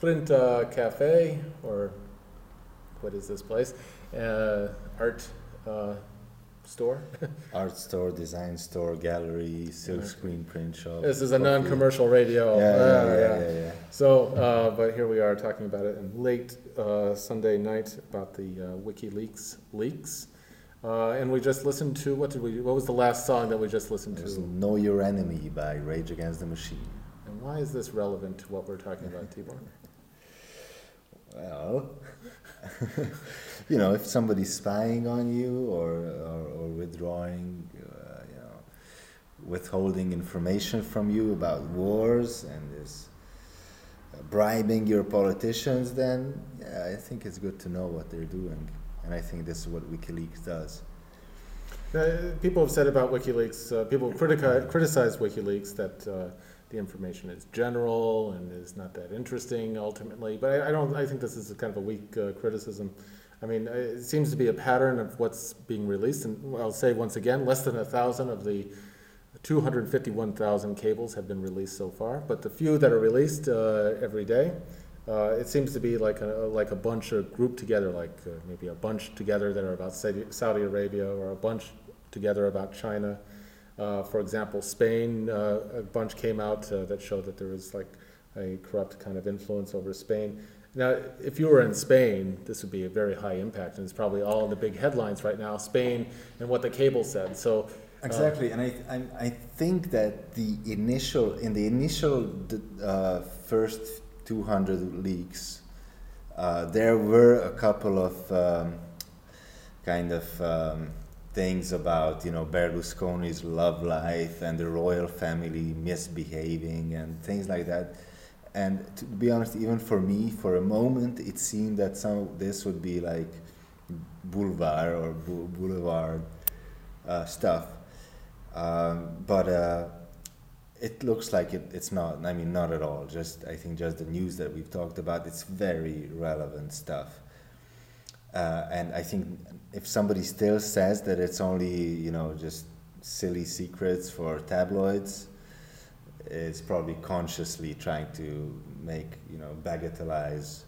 Printa Cafe, or what is this place? Uh, art uh, store. Art store, design store, gallery, silk screen print shop. this is a coffee. non-commercial radio. Yeah, yeah, Ah, yeah, yeah, yeah. So, uh, but here we are talking about it in late uh, Sunday night about the uh, WikiLeaks leaks. Uh, and we just listened to what did we? What was the last song that we just listened to? Know Your Enemy by Rage Against the Machine. And why is this relevant to what we're talking about, Tibor? Well, you know, if somebody's spying on you or, or, or withdrawing, uh, you know, withholding information from you about wars and is uh, bribing your politicians, then yeah, I think it's good to know what they're doing. And I think this is what WikiLeaks does. Uh, people have said about WikiLeaks, uh, people critica- criticize WikiLeaks that uh, the information is general and is not that interesting ultimately. But I, I don't. I think this is a kind of a weak uh, criticism. I mean, uh, it seems to be a pattern of what's being released, and I'll say once again, less than a thousand of the 251,000 cables have been released so far. But the few that are released every day, uh, it seems to be like a like a bunch of grouped together, like uh, maybe a bunch together that are about Saudi Arabia, or a bunch together about China. Uh, for example, Spain, uh, a bunch came out uh, that showed that there was like a corrupt kind of influence over Spain. Now, if you were in Spain, this would be a very high impact, and it's probably all in the big headlines right now. Spain and what the cable said. So uh, Exactly, and I, I, I think that the initial in the initial uh, first 200 leaks, uh, there were a couple of um, kind of um, things about you know Berlusconi's love life and the royal family misbehaving and things like that. And to be honest, even for me, for a moment, it seemed that some of this would be like boulevard or boulevard uh, stuff. Um, but uh, it looks like it, it's not. I mean, not at all. Just I think just the news that we've talked about. It's very relevant stuff. Uh, and I think if somebody still says that it's only you know just silly secrets for tabloids, it's probably consciously trying to make you know bagatelize.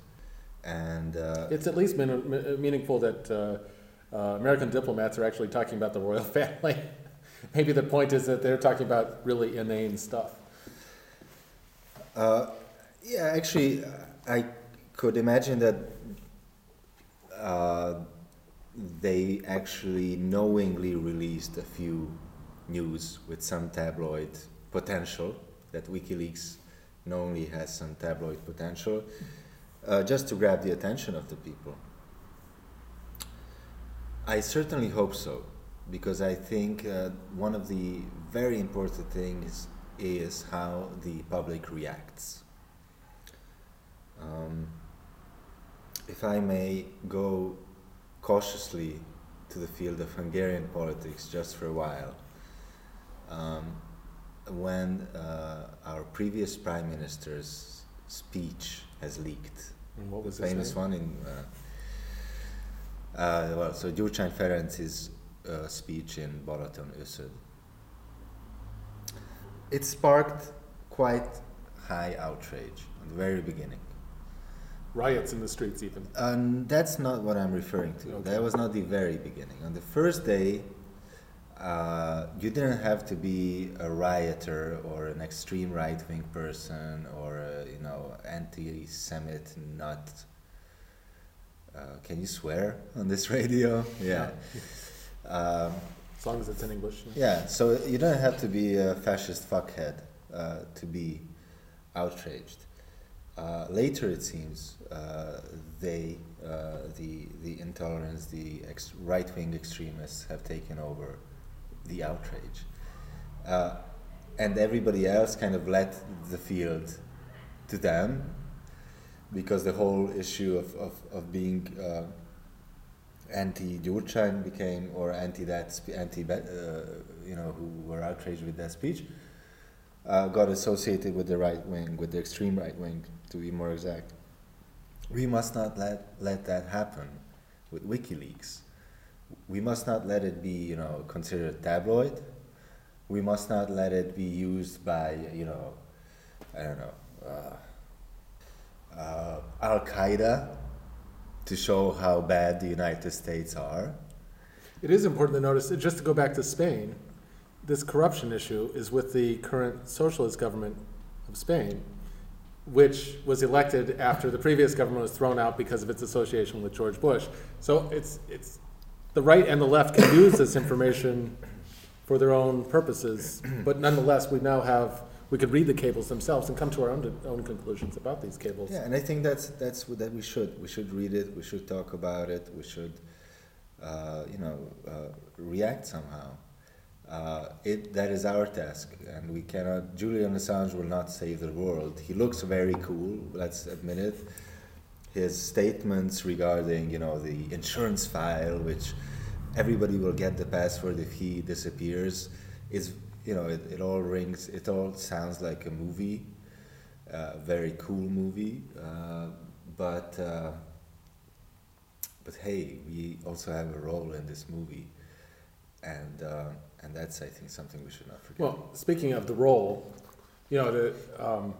And uh, It's at least min- meaningful that uh, uh, American diplomats are actually talking about the royal family. Maybe the point is that they're talking about really inane stuff. Uh, yeah, actually, I could imagine that uh, they actually knowingly released a few news with some tabloid potential, that WikiLeaks knowingly has some tabloid potential, uh, just to grab the attention of the people. I certainly hope so, because I think uh, one of the very important things is how the public reacts. Um, if I may go cautiously to the field of Hungarian politics just for a while, um, when uh, our previous prime minister's speech has leaked, And what was the famous name? one in uh, uh, well, so Gyurcsány Ferenc's uh, speech in Balatonőszöd. It sparked quite high outrage at the very beginning. Riots in the streets, even. Um, that's not what I'm referring to. Okay. That was not the very beginning. On the first day, uh, you didn't have to be a rioter or an extreme right-wing person or a, you know anti-Semite nut. Uh, can you swear on this radio? Yeah. Um, As long as it's in English. yeah, so you don't have to be a fascist fuckhead uh, to be outraged. Uh, later, it seems, uh, they, uh, the, the intolerance, the ex- right wing extremists have taken over the outrage. Uh, and everybody else kind of let the field to them because the whole issue of, of, of being uh, anti Gyurcsány became, or anti that, anti, uh, you know, who were outraged with that speech, uh, got associated with the right wing, with the extreme right wing, to be more exact. We must not let let that happen with WikiLeaks. We must not let it be, you know, considered tabloid. We must not let it be used by, you know, I don't know, uh, uh, Al Qaeda to show how bad the United States are. It is important to notice, just to go back to Spain, this corruption issue is with the current socialist government of Spain, which was elected after the previous government was thrown out because of its association with George Bush. So it's, it's, the right and the left can use this information for their own purposes, but nonetheless, we now have, we could read the cables themselves and come to our own, own conclusions about these cables. Yeah, and I think that's that's what that we should we should read it. We should talk about it. We should, uh, you know, uh, react somehow. Uh, it that is our task, and we cannot. Julian Assange will not save the world. He looks very cool. Let's admit it. His statements regarding you know the insurance file, which everybody will get the password if he disappears, is you know it, it all rings. It all sounds like a movie, a very cool movie. Uh, but uh, but hey, we also have a role in this movie, and uh, and that's I think something we should not forget. Well, speaking of the role, you know, the, um,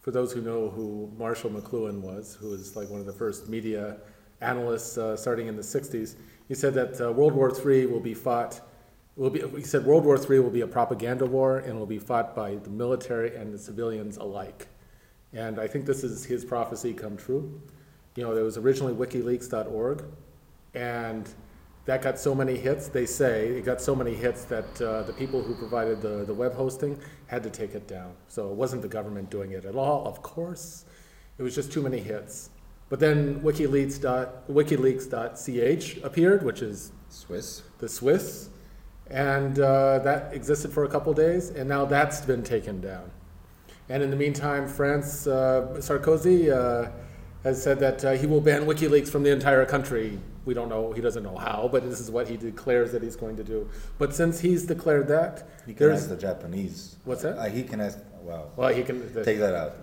for those who know who Marshall McLuhan was, who was like one of the first media analysts uh, starting in the 60s, he said that uh, World War III will be fought, will be, he said World War III will be a propaganda war and will be fought by the military and the civilians alike. And I think this is his prophecy come true. You know, there was originally wikileaks.org, and that got so many hits, they say, it got so many hits that uh, the people who provided the, the web hosting had to take it down. So it wasn't the government doing it at all, of course. It was just too many hits. But then WikiLeaks WikiLeaks.ch appeared, which is Swiss. the Swiss, and uh, that existed for a couple days, and now that's been taken down. And in the meantime, France, uh, Sarkozy uh, has said that uh, he will ban WikiLeaks from the entire country. We don't know, he doesn't know how, but this is what he declares that he's going to do. But since he's declared that, He can ask the Japanese. What's that? Uh, he can ask. Wow. well, he can, the Take that out.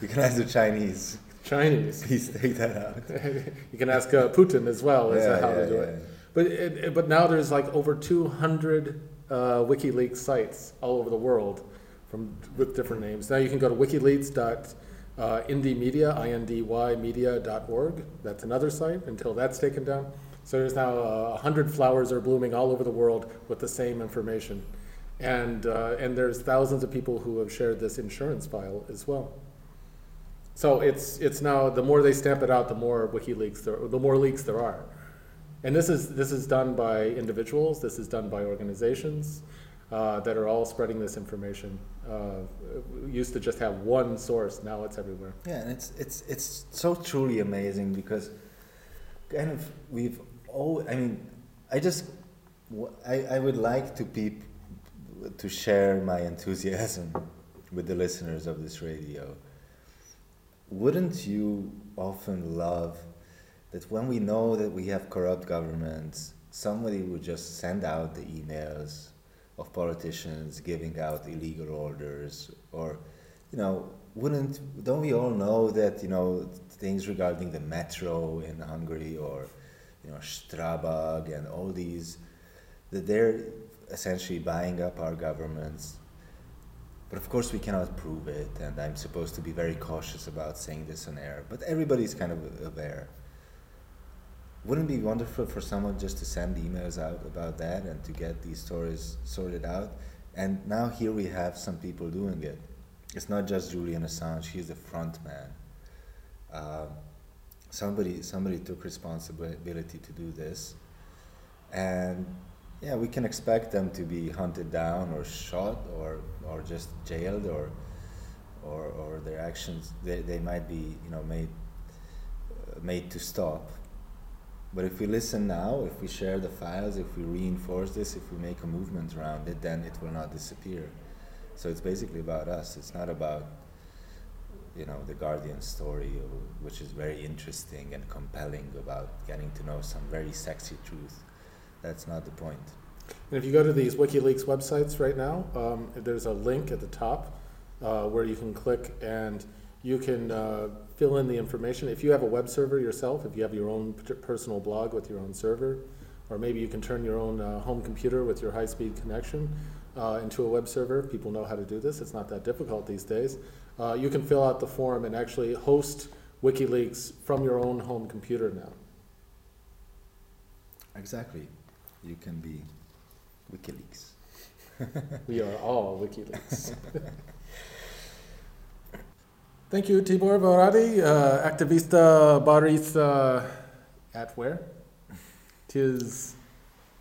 You can ask the Chinese. Chinese. Please take that out. you can ask uh, Putin as well as Yeah, how yeah, to do yeah, it. But it, but now there's like over 200 uh, WikiLeaks sites all over the world from with different names. Now you can go to WikiLeaks.indymedia, i n d y media.org. That's another site until that's taken down. So there's now uh, 100 flowers are blooming all over the world with the same information. And, uh, and there's thousands of people who have shared this insurance file as well. So it's, it's now, the more they stamp it out, the more WikiLeaks, there, the more leaks there are. And this is, this is done by individuals, this is done by organizations uh, that are all spreading this information. Uh, used to just have one source, now it's everywhere. Yeah, and it's it's it's so truly amazing because kind of we've all. I mean, I just I I would like to be to share my enthusiasm with the listeners of this radio. Wouldn't you often love that when we know that we have corrupt governments, somebody would just send out the emails of politicians giving out illegal orders or you know wouldn't don't we all know that you know things regarding the metro in Hungary or you know Strabag and all these that they're essentially buying up our governments? But of course we cannot prove it and I'm supposed to be very cautious about saying this on air but everybody's kind of aware wouldn't it be wonderful for someone just to send emails out about that and to get these stories sorted out? And now here we have some people doing it. It's not just Julian Assange; he's the front man. Um, somebody, somebody took responsibility to do this, and yeah, we can expect them to be hunted down or shot or or just jailed or or, or their actions they, they might be you know made uh, made to stop but if we listen now, if we share the files, if we reinforce this, if we make a movement around it, then it will not disappear. So it's basically about us. It's not about, you know, the Guardian story, or- which is very interesting and compelling about getting to know some very sexy truth. That's not the point. And if you go to these WikiLeaks websites right now, um, there's a link at the top uh, where you can click and you can uh, fill in the information. If you have a web server yourself, if you have your own personal blog with your own server, or maybe you can turn your own uh, home computer with your high-speed connection uh, into a web server. People know how to do this. It's not that difficult these days. Uh, you can fill out the form and actually host WikiLeaks from your own home computer now. Exactly. You can be WikiLeaks. We are all WikiLeaks. Thank you, Tibor Varadi, uh, activista baris uh, at where? Tis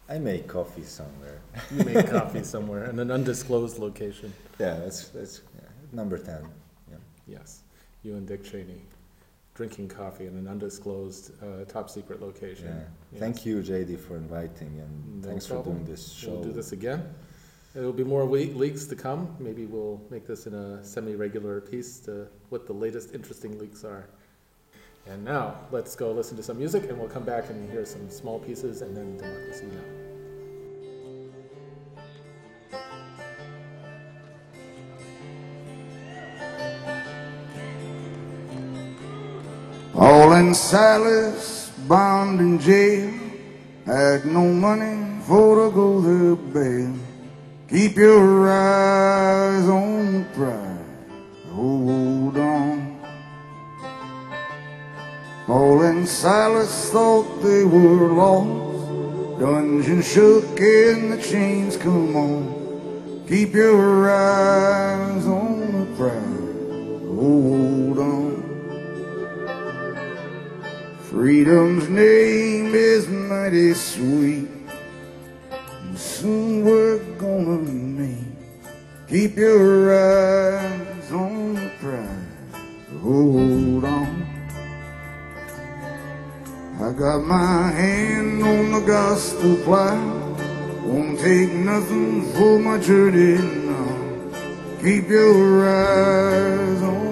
I make coffee somewhere. you make coffee somewhere in an undisclosed location. Yeah, that's that's yeah, number ten. Yeah. Yes, you and Dick Cheney drinking coffee in an undisclosed, uh, top secret location. yeah. Yes. Thank you, JD, for inviting and No thanks problem. for doing this show. We'll do this again. There will be more leaks to come. Maybe we'll make this in a semi-regular piece to what the latest interesting leaks are. And now, let's go listen to some music, and we'll come back and hear some small pieces, and then Democracy Now! All in Silas, bound in jail, had no money for to go to bail. Keep your eyes on the prize, hold on. Paul and Silas thought they were lost. Dungeon shook and the chains come on. Keep your eyes on the prize, hold on. Freedom's name is mighty sweet. Keep your eyes on the prize. Hold on. I got my hand on the gospel plow. Won't take nothing for my journey now. Keep your eyes on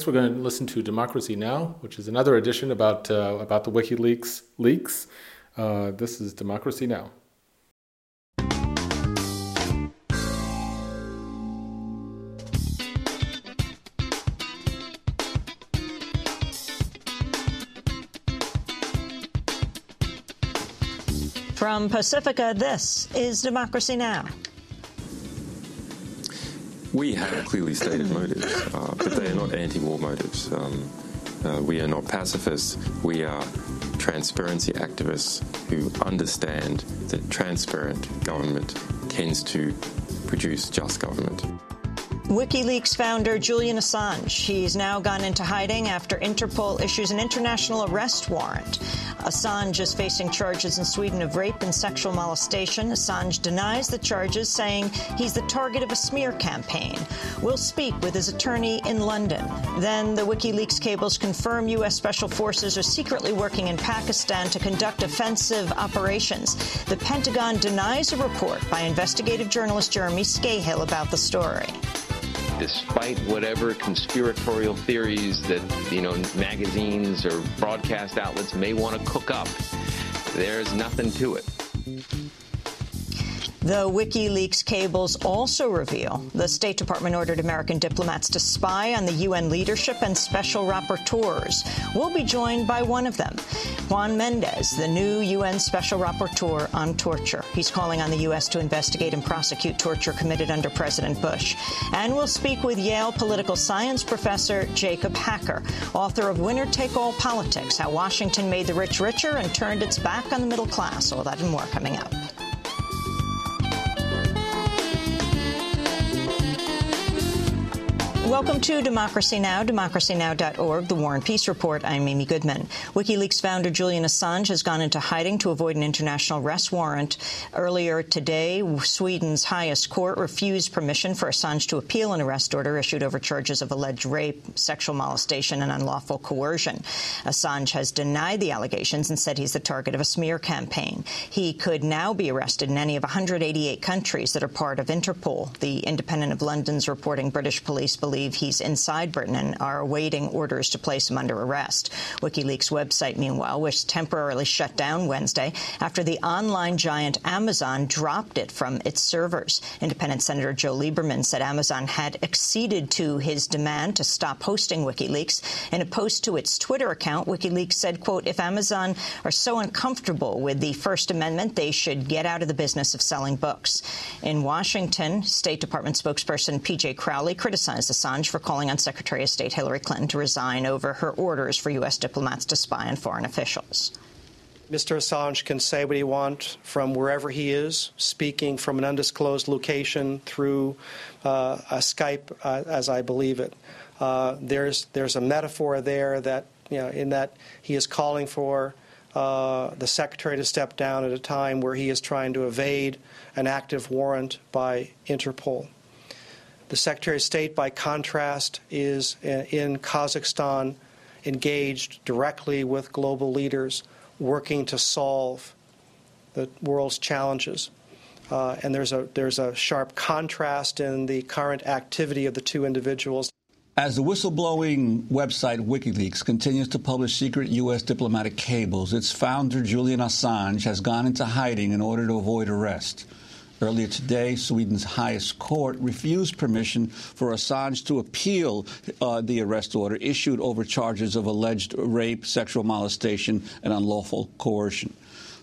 Next, we're going to listen to Democracy Now!, which is another edition about uh, about the WikiLeaks leaks. Uh, this is Democracy Now! From Pacifica, this is Democracy Now! We have clearly stated motives, uh, but they are not anti-war motives. Um, uh, we are not pacifists. We are transparency activists who understand that transparent government tends to produce just government. WikiLeaks founder Julian Assange. He's now gone into hiding after Interpol issues an international arrest warrant. Assange is facing charges in Sweden of rape and sexual molestation. Assange denies the charges, saying he's the target of a smear campaign. We'll speak with his attorney in London. Then the WikiLeaks cables confirm U.S. Special Forces are secretly working in Pakistan to conduct offensive operations. The Pentagon denies a report by investigative journalist Jeremy Scahill about the story despite whatever conspiratorial theories that you know magazines or broadcast outlets may want to cook up there's nothing to it the WikiLeaks cables also reveal the State Department ordered American diplomats to spy on the UN leadership and special rapporteurs. We'll be joined by one of them, Juan Mendez, the new UN special rapporteur on torture. He's calling on the U.S. to investigate and prosecute torture committed under President Bush. And we'll speak with Yale political science professor Jacob Hacker, author of Winner Take All Politics How Washington Made the Rich Richer and Turned Its Back on the Middle Class. All that and more coming up. Welcome to Democracy Now!, democracynow.org, the War and Peace Report. I'm Amy Goodman. WikiLeaks founder Julian Assange has gone into hiding to avoid an international arrest warrant. Earlier today, Sweden's highest court refused permission for Assange to appeal an arrest order issued over charges of alleged rape, sexual molestation, and unlawful coercion. Assange has denied the allegations and said he's the target of a smear campaign. He could now be arrested in any of 188 countries that are part of Interpol. The Independent of London's reporting British police believe he's inside Britain and are awaiting orders to place him under arrest. WikiLeaks website, meanwhile, was temporarily shut down Wednesday after the online giant Amazon dropped it from its servers. Independent Senator Joe Lieberman said Amazon had acceded to his demand to stop hosting WikiLeaks. In a post to its Twitter account, WikiLeaks said, quote, if Amazon are so uncomfortable with the First Amendment, they should get out of the business of selling books. In Washington, State Department spokesperson P.J. Crowley criticized Assange Assange for calling on Secretary of State Hillary Clinton to resign over her orders for U.S. diplomats to spy on foreign officials. Mr. Assange can say what he wants from wherever he is, speaking from an undisclosed location through uh, a Skype, uh, as I believe it. Uh, there's there's a metaphor there that you know in that he is calling for uh, the secretary to step down at a time where he is trying to evade an active warrant by Interpol. The Secretary of State, by contrast, is in Kazakhstan engaged directly with global leaders working to solve the world's challenges. Uh, and there's a, there's a sharp contrast in the current activity of the two individuals. As the whistleblowing website WikiLeaks continues to publish secret U.S. diplomatic cables, its founder, Julian Assange, has gone into hiding in order to avoid arrest. Earlier today, Sweden's highest court refused permission for Assange to appeal uh, the arrest order issued over charges of alleged rape, sexual molestation, and unlawful coercion.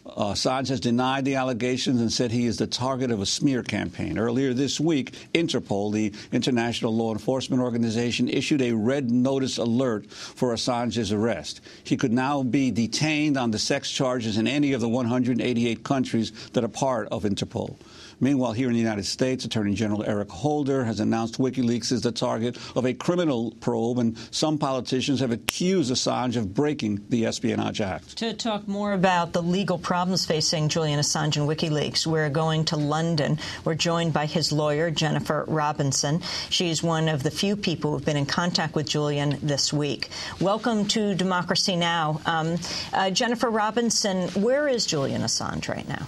Uh, Assange has denied the allegations and said he is the target of a smear campaign. Earlier this week, Interpol, the international law enforcement organization, issued a red notice alert for Assange's arrest. He could now be detained on the sex charges in any of the 188 countries that are part of Interpol. Meanwhile, here in the United States, Attorney General Eric Holder has announced WikiLeaks is the target of a criminal probe, and some politicians have accused Assange of breaking the Espionage Act. To talk more about the legal problems facing Julian Assange and WikiLeaks, we're going to London. We're joined by his lawyer, Jennifer Robinson. She's one of the few people who've been in contact with Julian this week. Welcome to Democracy Now! Um, uh, Jennifer Robinson, where is Julian Assange right now?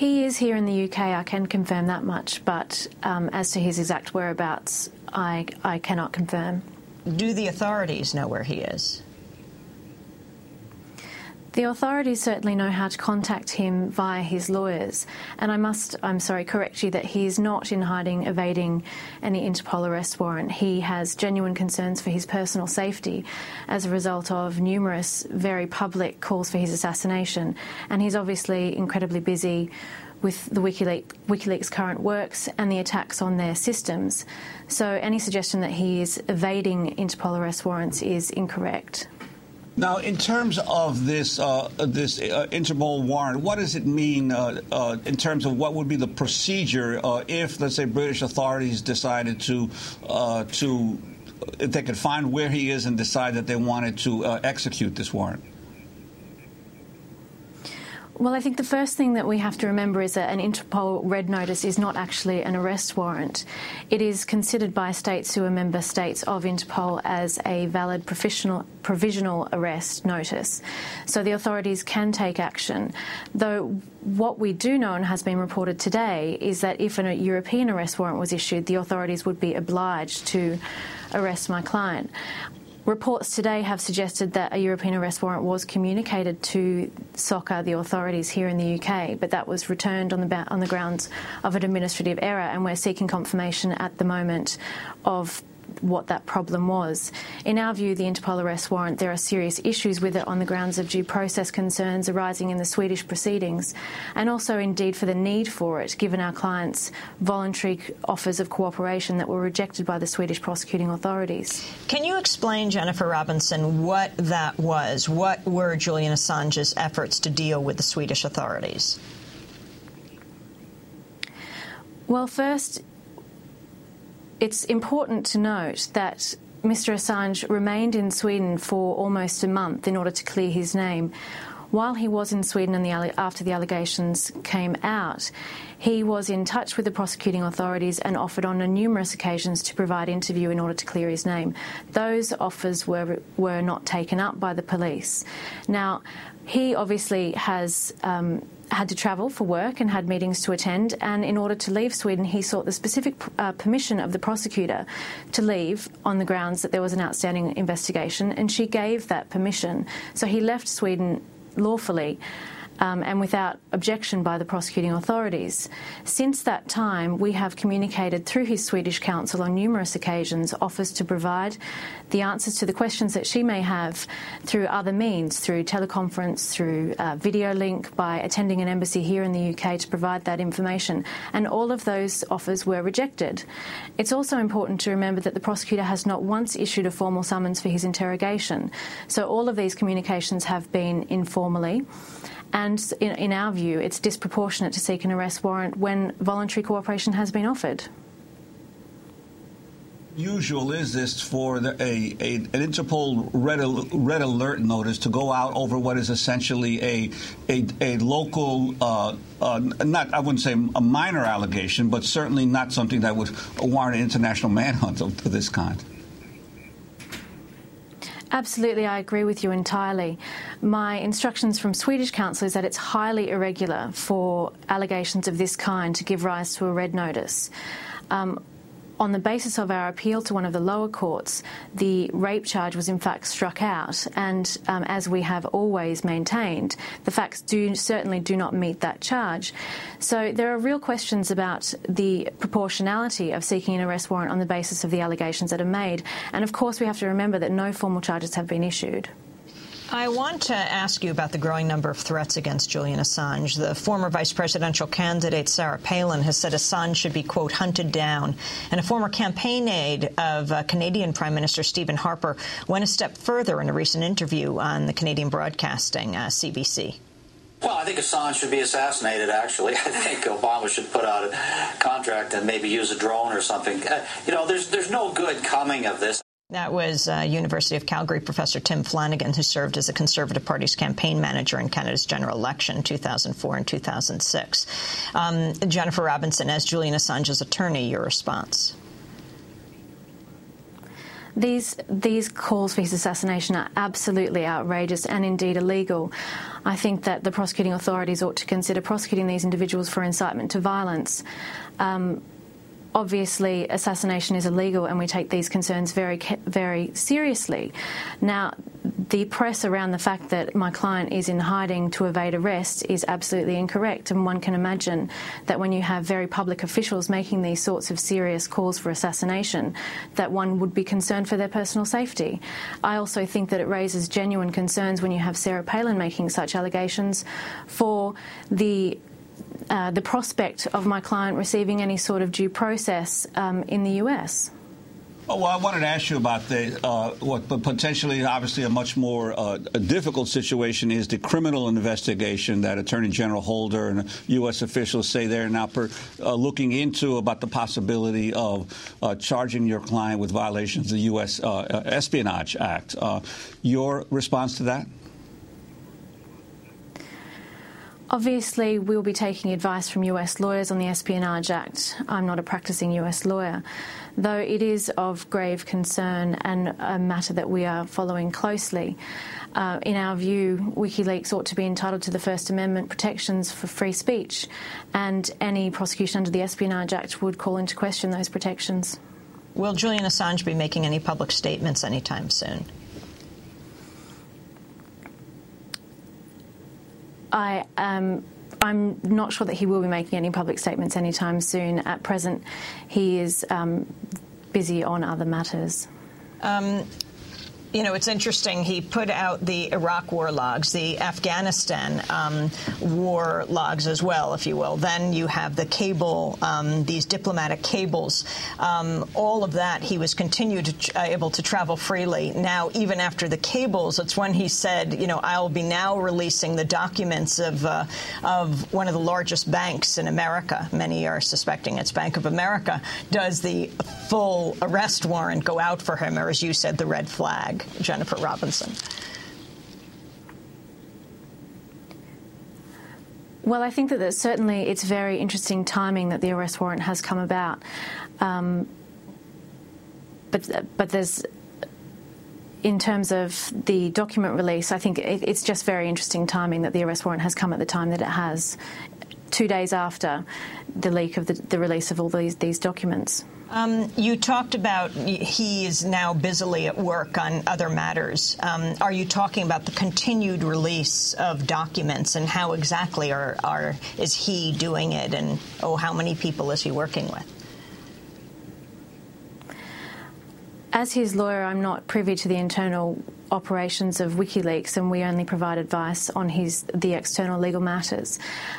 He is here in the UK, I can confirm that much, but um, as to his exact whereabouts, I, I cannot confirm. Do the authorities know where he is? The authorities certainly know how to contact him via his lawyers, and I must, I'm sorry, correct you that he is not in hiding, evading any Interpol arrest warrant. He has genuine concerns for his personal safety as a result of numerous very public calls for his assassination, and he's obviously incredibly busy with the WikiLeaks, WikiLeaks, current works and the attacks on their systems. So any suggestion that he is evading Interpol arrest warrants is incorrect. Now, in terms of this uh, this uh, warrant, what does it mean uh, uh in terms of what would be the procedure uh, if, let's say, British authorities decided to uh, to if they could find where he is and decide that they wanted to execute this warrant? Well, I think the first thing that we have to remember is that an Interpol red notice is not actually an arrest warrant. It is considered by states who are member states of Interpol as a valid provisional arrest notice. So the authorities can take action. Though what we do know and has been reported today is that if a European arrest warrant was issued, the authorities would be obliged to arrest my client. Reports today have suggested that a European arrest warrant was communicated to SOCA, the authorities here in the UK, but that was returned on the, on the grounds of an administrative error, and we're seeking confirmation at the moment of what that problem was. In our view, the Interpol arrest warrant, there are serious issues with it on the grounds of due process concerns arising in the Swedish proceedings, and also indeed for the need for it, given our clients' voluntary offers of cooperation that were rejected by the Swedish prosecuting authorities. Can you explain, Jennifer Robinson, what that was? What were Julian Assange's efforts to deal with the Swedish authorities? Well, first, it's important to note that Mr Assange remained in Sweden for almost a month in order to clear his name. While he was in Sweden and the, after the allegations came out, he was in touch with the prosecuting authorities and offered on numerous occasions to provide interview in order to clear his name. Those offers were were not taken up by the police. Now, he obviously has. Um, had to travel for work and had meetings to attend. And in order to leave Sweden, he sought the specific uh, permission of the prosecutor to leave on the grounds that there was an outstanding investigation, and she gave that permission. So he left Sweden lawfully. Um, and without objection by the prosecuting authorities. Since that time, we have communicated through his Swedish counsel on numerous occasions offers to provide the answers to the questions that she may have through other means, through teleconference, through uh, video link, by attending an embassy here in the UK to provide that information. And all of those offers were rejected. It's also important to remember that the prosecutor has not once issued a formal summons for his interrogation. So all of these communications have been informally. And in, in, our view, it's disproportionate to seek an arrest warrant when voluntary cooperation has been offered. Usual is this for the, a, a, an Interpol red, red alert notice to go out over what is essentially a a, a local, uh, uh, not I wouldn't say a minor allegation, but certainly not something that would warrant an international manhunt of, of this kind. Absolutely, I agree with you entirely. My instructions from Swedish counsel is that it's highly irregular for allegations of this kind to give rise to a red notice. Um, on the basis of our appeal to one of the lower courts, the rape charge was in fact struck out. And um, as we have always maintained, the facts do certainly do not meet that charge. So there are real questions about the proportionality of seeking an arrest warrant on the basis of the allegations that are made. And of course, we have to remember that no formal charges have been issued. I want to ask you about the growing number of threats against Julian Assange. The former vice presidential candidate, Sarah Palin, has said Assange should be, quote, hunted down. And a former campaign aide of uh, Canadian Prime Minister Stephen Harper went a step further in a recent interview on the Canadian Broadcasting uh, CBC. Well, I think Assange should be assassinated, actually. I think Obama should put out a contract and maybe use a drone or something. Uh, you know, there's, there's no good coming of this. That was uh, University of Calgary professor Tom Flanagan, who served as the Conservative Party's campaign manager in Canada's general election in 2004 and 2006. Um, Jennifer Robinson, as Julian Assange's attorney, your response? These these calls for his assassination are absolutely outrageous and indeed illegal. I think that the prosecuting authorities ought to consider prosecuting these individuals for incitement to violence. Um, obviously assassination is illegal and we take these concerns very very seriously. Now the press around the fact that my client is in hiding to evade arrest is absolutely incorrect. And one can imagine that when you have very public officials making these sorts of serious calls for assassination that one would be concerned for their personal safety. I also think that it raises genuine concerns when you have sarah palin making such allegations for the uh, the prospect of my client receiving any sort of due process um, in the US. Oh, well, I wanted to ask you about the uh, what potentially, obviously, a much more uh, difficult situation is the criminal investigation that Attorney General Holder and U.S. officials say they're now per, uh, looking into about the possibility of uh, charging your client with violations of the U.S. Uh, Espionage Act. your response to that? Obviously, we'll be taking advice from US lawyers on the Espionage Act. I'm not a practicing US lawyer, though it is of grave concern and a matter that we are following closely. Uh, in our view, WikiLeaks ought to be entitled to the First Amendment protections for free speech, and any prosecution under the Espionage Act would call into question those protections. Will Julian Assange be making any public statements anytime soon? I um, I'm not sure that he will be making any public statements anytime soon. At present, he is um, busy on other matters. Um, you know, it's interesting. He put out the Iraq war logs, the Afghanistan um, war logs as well, if you will. Then you have the cable, um, these diplomatic cables. Um, all of that, he was continued to, uh, able to travel freely. Now, even after the cables, it's when he said, you know, I'll be now releasing the documents of uh, of one of the largest banks in America. Many are suspecting it's Bank of America. Does the full arrest warrant go out for him, or as you said, the red flag? Jennifer Robinson? Well, I think that certainly it's very interesting timing that the arrest warrant has come about. Um, but but there's in terms of the document release, I think it, it's just very interesting timing that the arrest warrant has come at the time that it has. Two days after the leak of the, the release of all these, these documents. Um, you talked about he is now busily at work on other matters. Um, are you talking about the continued release of documents and how exactly are, are is he doing it and oh how many people is he working with? As his lawyer, I'm not privy to the internal operations of WikiLeaks, and we only provide advice on his the external legal matters.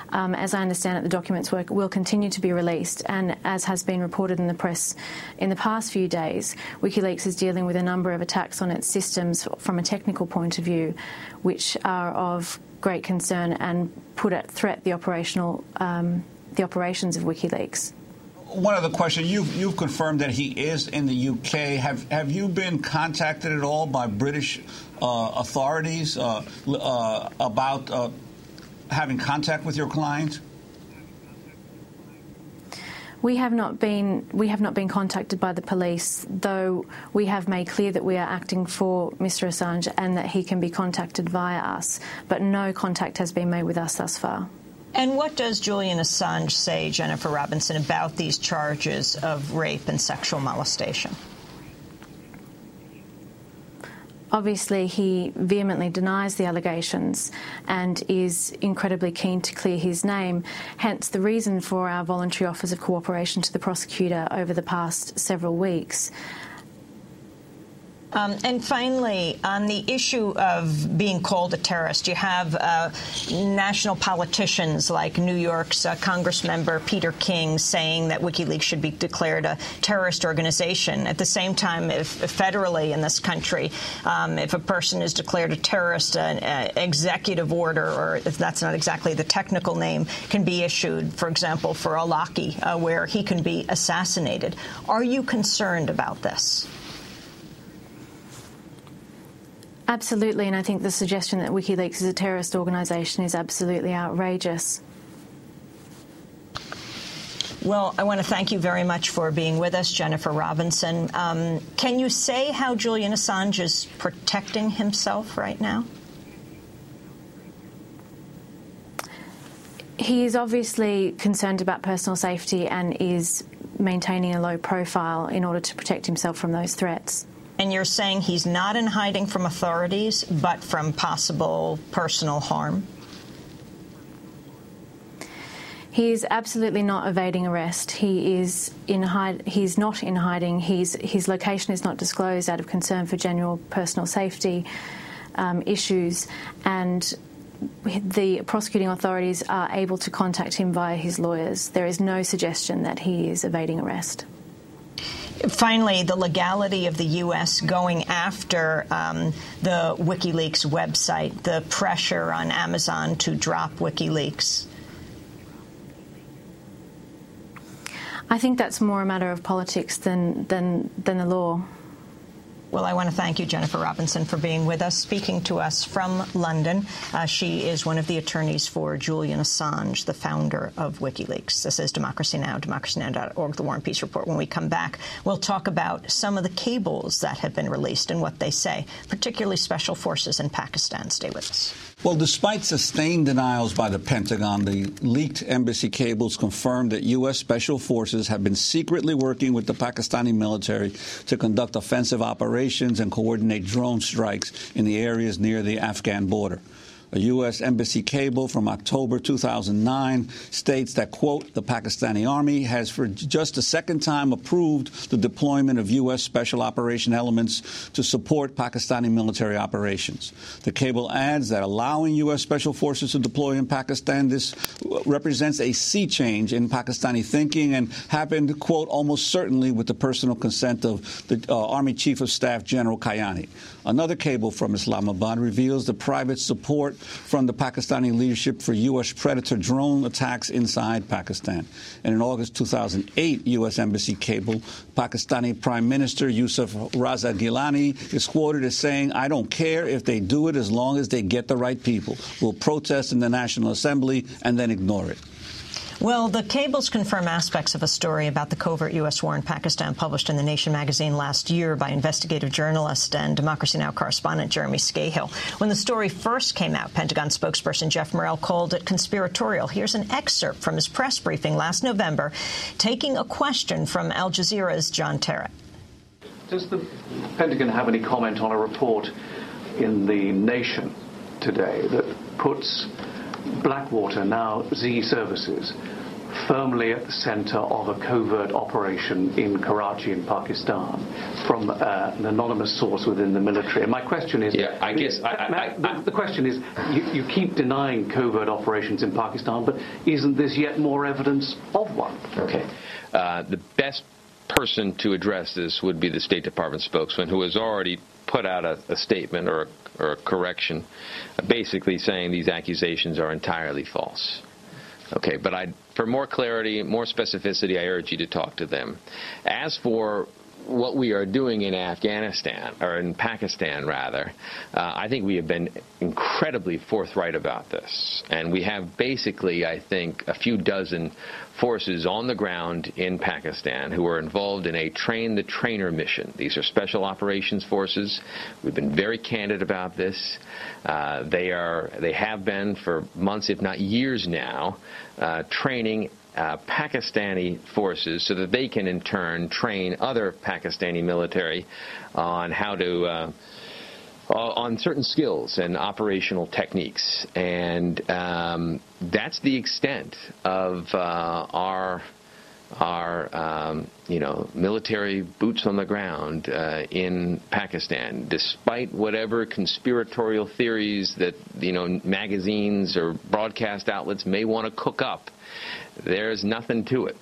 Um, as I understand it, the documents work, will continue to be released, and as has been reported in the press in the past few days, WikiLeaks is dealing with a number of attacks on its systems from a technical point of view, which are of great concern and put at threat the operational um, the operations of WikiLeaks one other question. You've, you've confirmed that he is in the UK. Have, have you been contacted at all by British uh, authorities uh, uh, about uh, having contact with your client? We have not been we have not been contacted by the police, though we have made clear that we are acting for Mr. Assange and that he can be contacted via us. But no contact has been made with us thus far. And what does Julian Assange say, Jennifer Robinson, about these charges of rape and sexual molestation? Obviously, he vehemently denies the allegations and is incredibly keen to clear his name, hence the reason for our voluntary offers of cooperation to the prosecutor over the past several weeks. Um, and finally, on the issue of being called a terrorist, you have uh, national politicians like New York's uh, Congressmember Peter King saying that WikiLeaks should be declared a terrorist organization. At the same time, if, if federally in this country, um, if a person is declared a terrorist, an uh, executive order, or if that's not exactly the technical name, can be issued, for example, for Al-Awlaki, uh, where he can be assassinated. Are you concerned about this? Absolutely, and I think the suggestion that WikiLeaks is a terrorist organisation is absolutely outrageous. Well, I want to thank you very much for being with us, Jennifer Robinson. Um, can you say how Julian Assange is protecting himself right now? He is obviously concerned about personal safety and is maintaining a low profile in order to protect himself from those threats. And you're saying he's not in hiding from authorities, but from possible personal harm? He is absolutely not evading arrest. He is in hide. He's not in hiding. He's, his location is not disclosed out of concern for general personal safety um, issues, and the prosecuting authorities are able to contact him via his lawyers. There is no suggestion that he is evading arrest. Finally, the legality of the U.S. going after um, the WikiLeaks website, the pressure on Amazon to drop WikiLeaks. I think that's more a matter of politics than, than, than the law. Well, I want to thank you, Jennifer Robinson, for being with us, speaking to us from London. Uh, she is one of the attorneys for Julian Assange, the founder of WikiLeaks. This is Democracy Now!, democracynow.org, The War and Peace Report. When we come back, we'll talk about some of the cables that have been released and what they say, particularly special forces in Pakistan. Stay with us. Well, despite sustained denials by the Pentagon, the leaked embassy cables confirmed that U.S. Special Forces have been secretly working with the Pakistani military to conduct offensive operations and coordinate drone strikes in the areas near the Afghan border. A U.S. Embassy cable from October 2009 states that, quote, the Pakistani Army has for just a second time approved the deployment of U.S. Special Operation elements to support Pakistani military operations. The cable adds that allowing U.S. Special Forces to deploy in Pakistan, this represents a sea change in Pakistani thinking and happened, quote, almost certainly with the personal consent of the uh, Army Chief of Staff General Kayani. Another cable from Islamabad reveals the private support from the Pakistani leadership for U.S. Predator drone attacks inside Pakistan. And in August 2008, U.S. Embassy cable, Pakistani Prime Minister Yusuf Raza Gilani is quoted as saying, I don't care if they do it as long as they get the right people. We'll protest in the National Assembly and then ignore it. Well, the cables confirm aspects of a story about the covert U.S. war in Pakistan published in The Nation magazine last year by investigative journalist and Democracy Now! correspondent Jeremy Scahill. When the story first came out, Pentagon spokesperson Geoff Morrell called it conspiratorial. Here's an excerpt from his press briefing last November, taking a question from Al Jazeera's John Terrett. Does the Pentagon have any comment on a report in The Nation today that puts Blackwater, now Xe Services, firmly at the center of a covert operation in Karachi in Pakistan from uh, an anonymous source within the military. And my question is, yeah, I guess I, I, the, the, question is, you, you, keep denying covert operations in Pakistan, but isn't this yet more evidence of one? Okay, uh, the best person to address this would be the State Department spokesman, who has already put out a, a statement or a, or a correction, basically saying these accusations are entirely false. Okay, but I, for more clarity, more specificity, I urge you to talk to them. As for what we are doing in Afghanistan, or in Pakistan rather, uh, I think we have been incredibly forthright about this. And we have basically, I think, a few dozen forces on the ground in Pakistan who are involved in a train the trainer mission. These are special operations forces. We've been very candid about this. Uh, they are they have been for months, if not years now, uh, training uh, Pakistani forces so that they can in turn train other Pakistani military on how to uh, on certain skills and operational techniques, and um, that's the extent of uh, our our um, you know military boots on the ground uh, in Pakistan, despite whatever conspiratorial theories that you know magazines or broadcast outlets may want to cook up. There's nothing to it.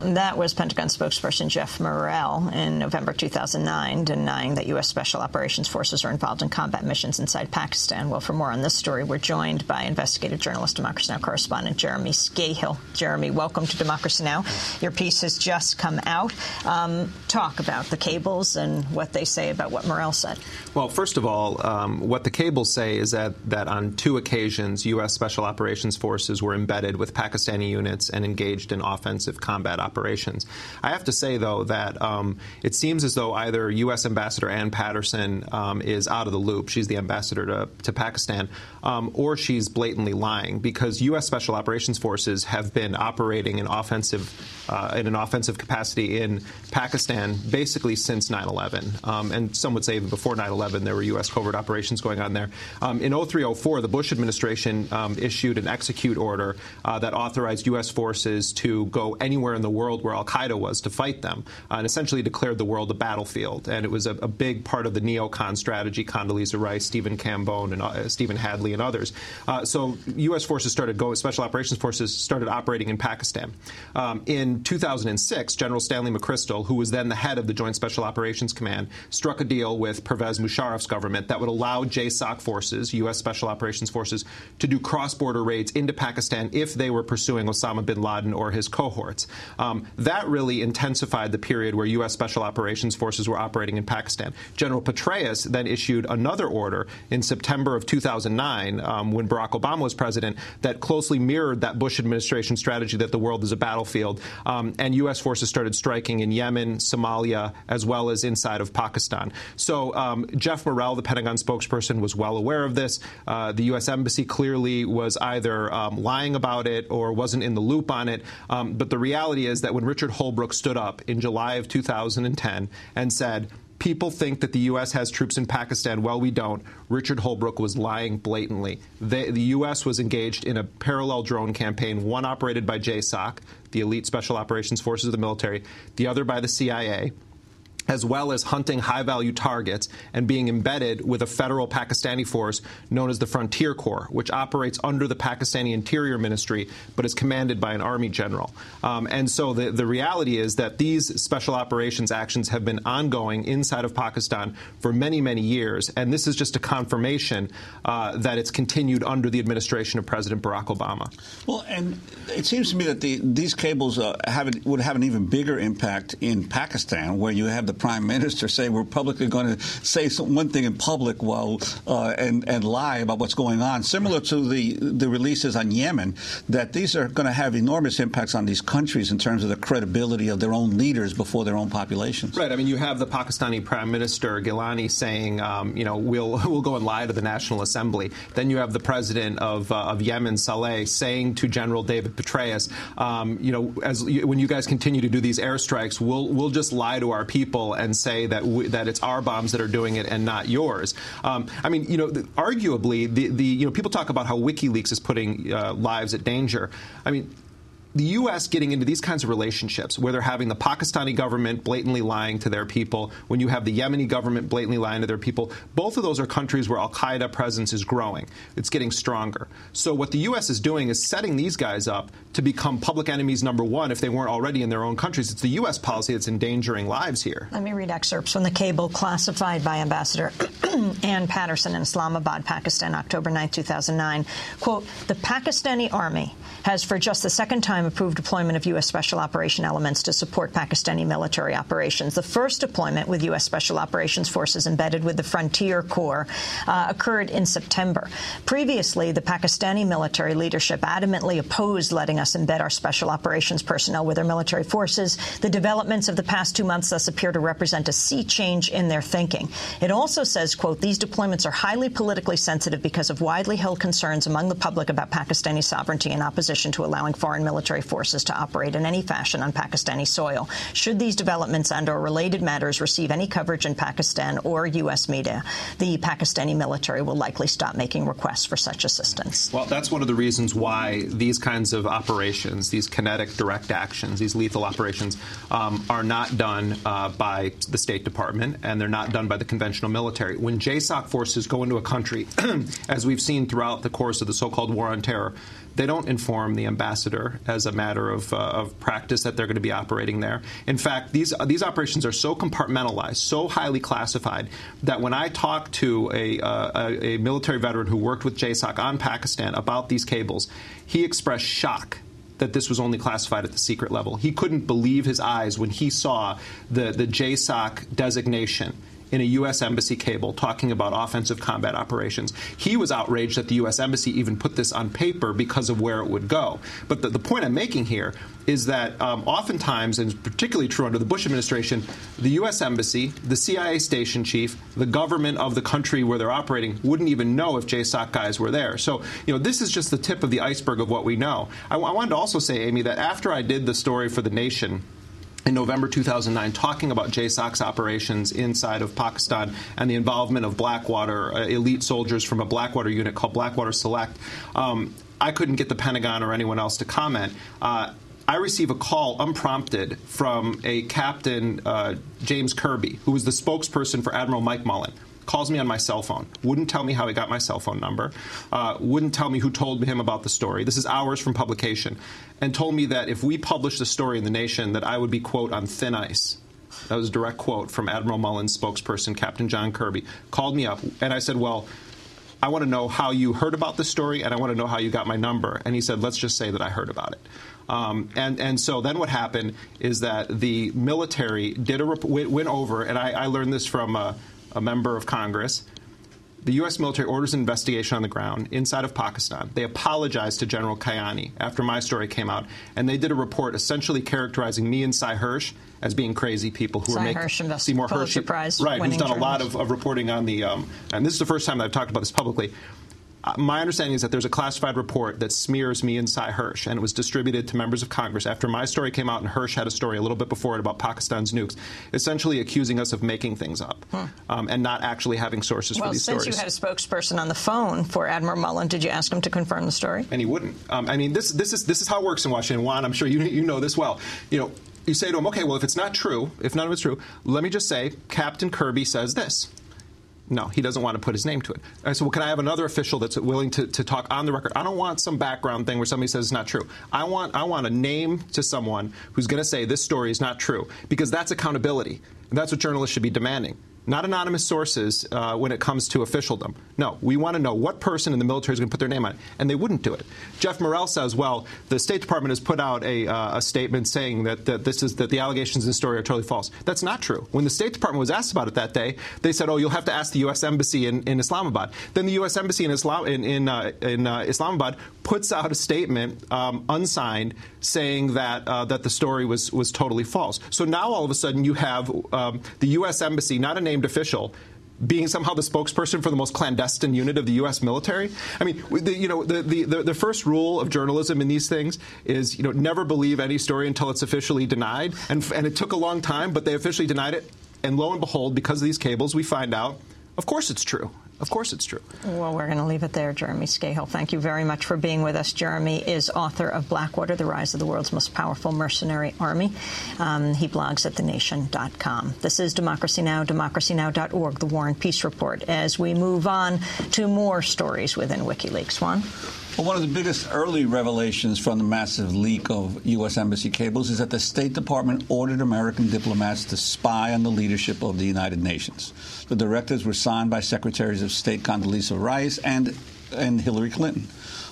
That was Pentagon spokesperson Geoff Morrell in November 2009, denying that U.S. Special Operations Forces are involved in combat missions inside Pakistan. Well, for more on this story, we're joined by investigative journalist, Democracy Now! correspondent Jeremy Scahill. Jeremy, welcome to Democracy Now! Your piece has just come out. Um, talk about the cables and what they say about what Morrell said. Well, first of all, um, what the cables say is that, that on two occasions, U.S. Special Operations Forces were embedded with Pakistani units and engaged in offensive combat operations. I have to say, though, that um, it seems as though either U.S. Ambassador Anne Patterson um, is out of the loop. She's the ambassador to, to Pakistan, um, or she's blatantly lying because U.S. Special Operations Forces have been operating an offensive uh, in an offensive capacity in Pakistan basically since 9/11, um, and some would say even before 9/11 there were U.S. covert operations going on there. Um, in 0304, the Bush administration um, issued an execute order uh, that authorized U.S. forces to go anywhere in the world where Al Qaeda was to fight them, uh, and essentially declared the world a battlefield. And it was a, a big part of the neocon strategy. Condoleezza Rice, Stephen Cambone, and uh, Stephen Hadley, and others. Uh, so U.S. forces started going. Special operations forces started operating in Pakistan. Um, in 2006, General Stanley McChrystal, who was then the head of the Joint Special Operations Command, struck a deal with Pervez Musharraf's government that would allow JSOC forces, U.S. Special Operations Forces, to do cross-border raids into Pakistan if they were pursuing Osama bin Laden or his cohorts. Um, that really intensified the period where U.S. Special Operations Forces were operating in Pakistan. General Petraeus then issued another order in September of 2009, um, when Barack Obama was president, that closely mirrored that Bush administration strategy that the world is a battlefield. Um, and U.S. forces started striking in Yemen, Somalia, as well as inside of Pakistan. So um, Geoff Morrell, the Pentagon spokesperson, was well aware of this. Uh, the U.S. Embassy clearly was either um, lying about it or wasn't in the loop on it. Um, but the reality is that when Richard Holbrooke stood up in July of 2010 and said, people think that the U.S. has troops in Pakistan. Well, we don't. Richard Holbrooke was lying blatantly. the U.S. was engaged in a parallel drone campaign, one operated by JSOC, the elite special operations forces of the military, the other by the CIA as well as hunting high value targets and being embedded with a federal Pakistani force known as the Frontier Corps, which operates under the Pakistani Interior Ministry but is commanded by an army general. Um, and so the, the reality is that these special operations actions have been ongoing inside of Pakistan for many, many years. And this is just a confirmation uh, that it's continued under the administration of President Barack Obama. Well, and it seems to me that the, these cables uh, have, would have an even bigger impact in Pakistan, where you have the prime minister saying we're publicly going to say some, one thing in public while uh, and and lie about what's going on. Similar to the the releases on Yemen, that these are going to have enormous impacts on these countries in terms of the credibility of their own leaders before their own populations. Right. I mean, you have the Pakistani Prime Minister Gilani saying, um, you know, we'll we'll go and lie to the National Assembly. Then you have the president of uh, of Yemen, Saleh, saying to General David Petraeus, um, you know, as when you guys continue to do these airstrikes, we'll we'll just lie to our people and say that we, that it's our bombs that are doing it and not yours. Um, I mean, you know, arguably, the, the you know people talk about how WikiLeaks is putting uh, lives at danger. I mean, the U.S. getting into these kinds of relationships where they're having the Pakistani government blatantly lying to their people, when you have the Yemeni government blatantly lying to their people, both of those are countries where Al Qaeda presence is growing. It's getting stronger. So what the U.S. is doing is setting these guys up to become public enemies number one if they weren't already in their own countries. It's the U.S. policy that's endangering lives here. Let me read excerpts from the cable classified by Ambassador Anne Patterson in Islamabad, Pakistan, October 9, 2009. Quote, the Pakistani army has for just the second time approved deployment of U.S. Special Operation elements to support Pakistani military operations. The first deployment with U.S. Special Operations forces embedded with the Frontier Corps uh, occurred in September. Previously, the Pakistani military leadership adamantly opposed letting us embed our Special Operations personnel with their military forces. The developments of the past two months thus appear to represent a sea change in their thinking. It also says, quote, these deployments are highly politically sensitive because of widely held concerns among the public about Pakistani sovereignty and opposition opposition to allowing foreign military forces to operate in any fashion on Pakistani soil. Should these developments and or related matters receive any coverage in Pakistan or U.S. media, the Pakistani military will likely stop making requests for such assistance. Well, that's one of the reasons why these kinds of operations, these kinetic direct actions, these lethal operations, um, are not done uh, by the State Department and they're not done by the conventional military. When JSOC forces go into a country, as we've seen throughout the course of the so-called war on terror, they don't inform the ambassador as a matter of, uh, of practice that they're going to be operating there. In fact, these these operations are so compartmentalized, so highly classified that when I talk to a, uh, a, a military veteran who worked with JSOC on Pakistan about these cables, he expressed shock that this was only classified at the secret level. He couldn't believe his eyes when he saw the, the JSOC designation in a U.S. Embassy cable talking about offensive combat operations. He was outraged that the U.S. Embassy even put this on paper because of where it would go. But the, the point I'm making here is that um, oftentimes, and particularly true under the Bush administration, the U.S. Embassy, the CIA station chief, the government of the country where they're operating wouldn't even know if JSOC guys were there. So, you know, this is just the tip of the iceberg of what we know. I, I wanted to also say, Amy, that after I did the story for The Nation, in November 2009 talking about JSOC's operations inside of Pakistan and the involvement of Blackwater uh, elite soldiers from a Blackwater unit called Blackwater Select. Um, I couldn't get the Pentagon or anyone else to comment. Uh, I receive a call unprompted from a Captain uh, James Kirby, who was the spokesperson for Admiral Mike Mullen calls me on my cell phone, wouldn't tell me how he got my cell phone number, uh, wouldn't tell me who told him about the story. This is hours from publication, and told me that if we published the story in the Nation, that I would be quote on thin ice. That was a direct quote from Admiral Mullen's spokesperson, Captain John Kirby. Called me up, and I said, "Well." I want to know how you heard about the story, and I want to know how you got my number. And he said, let's just say that I heard about it. Um, and, and so then what happened is that the military did a rep- went over, and I, I learned this from uh, a member of Congress. The U.S. military orders an investigation on the ground inside of Pakistan. They apologized to General Kayani after my story came out, and they did a report essentially characterizing me and Sy Hersh as being crazy people who Sy are making Hersh Seymour Prize right? Who's done a lot of, of reporting on the, um, and this is the first time that I've talked about this publicly. My understanding is that there's a classified report that smears me and Sy Hersh, and it was distributed to members of Congress after my story came out, and Hersh had a story a little bit before it about Pakistan's nukes, essentially accusing us of making things up um, and not actually having sources well, for these stories. Well, since you had a spokesperson on the phone for Admiral Mullen, did you ask him to confirm the story? and he wouldn't. Um, I mean, this this is this is how it works in Washington. Juan, I'm sure you you know this well. You know, you say to him, okay, well, if it's not true, if none of it's true, let me just say, Captain Kirby says this. No, he doesn't want to put his name to it. I said, well, can I have another official that's willing to, to talk on the record? I don't want some background thing where somebody says it's not true. I want I want a name to someone who's going to say this story is not true because that's accountability. And that's what journalists should be demanding. Not anonymous sources uh, when it comes to officialdom. No, we want to know what person in the military is going to put their name on it, and they wouldn't do it. Geoff Morrell says, well, the State Department has put out a, uh, a statement saying that, that this is that the allegations in the story are totally false. That's not true. When the State Department was asked about it that day, they said, oh, you'll have to ask the U.S. Embassy in, in Islamabad. Then the U.S. Embassy in, Islam, in, in, uh, in uh, Islamabad puts out a statement um, unsigned saying that uh, that the story was was totally false. So now all of a sudden you have um, the U.S. Embassy, not a named official, being somehow the spokesperson for the most clandestine unit of the U.S. military. I mean, the, you know, the, the, the, first rule of journalism in these things is, you know, never believe any story until it's officially denied. And, and it took a long time, but they officially denied it. And lo and behold, because of these cables, we find out, of course it's true. Of course it's true. Well, we're going to leave it there, Jeremy Scahill. Thank you very much for being with us. Jeremy is author of Blackwater, The Rise of the World's Most Powerful Mercenary Army. Um, he blogs at thenation.com. This is Democracy Now!, democracynow.org, The War and Peace Report. As we move on to more stories within WikiLeaks. Juan? Well, one of the biggest early revelations from the massive leak of U.S. Embassy cables is that the State Department ordered American diplomats to spy on the leadership of the United Nations. The directives were signed by Secretaries of State Condoleezza Rice and, and Hillary Clinton.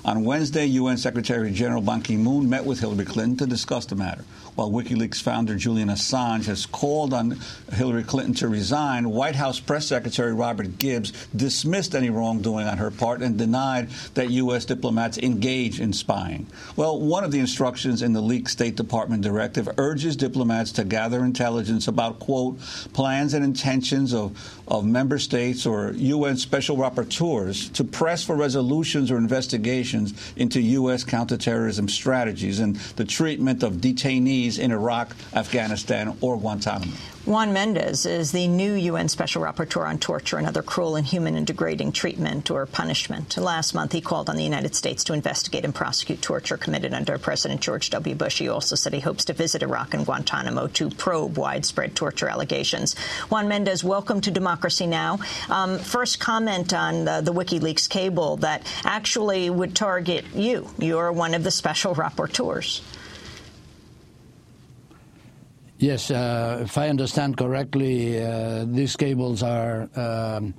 On Wednesday, UN Secretary General Ban Ki moon met with Hillary Clinton to discuss the matter while WikiLeaks founder Julian Assange has called on Hillary Clinton to resign, White House Press Secretary Robert Gibbs dismissed any wrongdoing on her part and denied that U.S. diplomats engage in spying. Well, one of the instructions in the leaked State Department directive urges diplomats to gather intelligence about, quote, plans and intentions of, of member states or UN special rapporteurs to press for resolutions or investigations into U.S. counterterrorism strategies and the treatment of detainees in Iraq, Afghanistan, or Guantanamo. Juan Mendez is the new UN Special Rapporteur on torture and other cruel, inhuman, and degrading treatment or punishment. Last month, he called on the United States to investigate and prosecute torture committed under President George W. Bush. He also said he hopes to visit Iraq and Guantanamo to probe widespread torture allegations. Juan Mendez, welcome to Democracy Now! Um, first comment on the, the WikiLeaks cable that actually would target you. You're one of the special rapporteurs. Yes, uh, if I understand correctly, uh, these cables are um,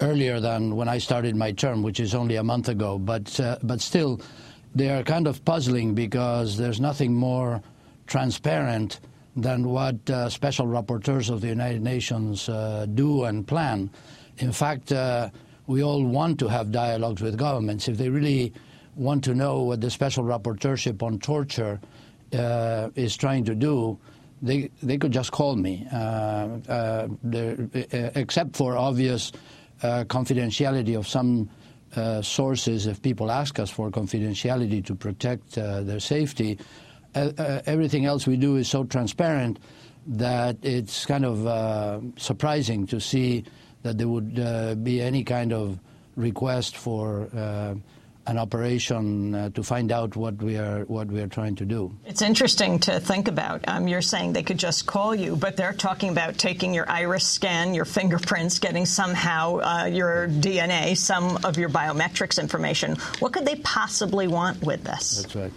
earlier than when I started my term, which is only a month ago. But uh, but still, they are kind of puzzling because there's nothing more transparent than what special rapporteurs of the United Nations do and plan. In fact, we all want to have dialogues with governments if they really want to know what the special rapporteurship on torture is trying to do they they could just call me, uh, uh, uh, except for obvious uh, confidentiality of some uh, sources. If people ask us for confidentiality to protect uh, their safety, everything else we do is so transparent that it's kind of surprising to see that there would be any kind of request for an operation uh, to find out what we are what we are trying to do. It's interesting to think about. Um, you're saying they could just call you, but they're talking about taking your iris scan, your fingerprints, getting somehow uh, your DNA, some of your biometrics information. What could they possibly want with this? That's right.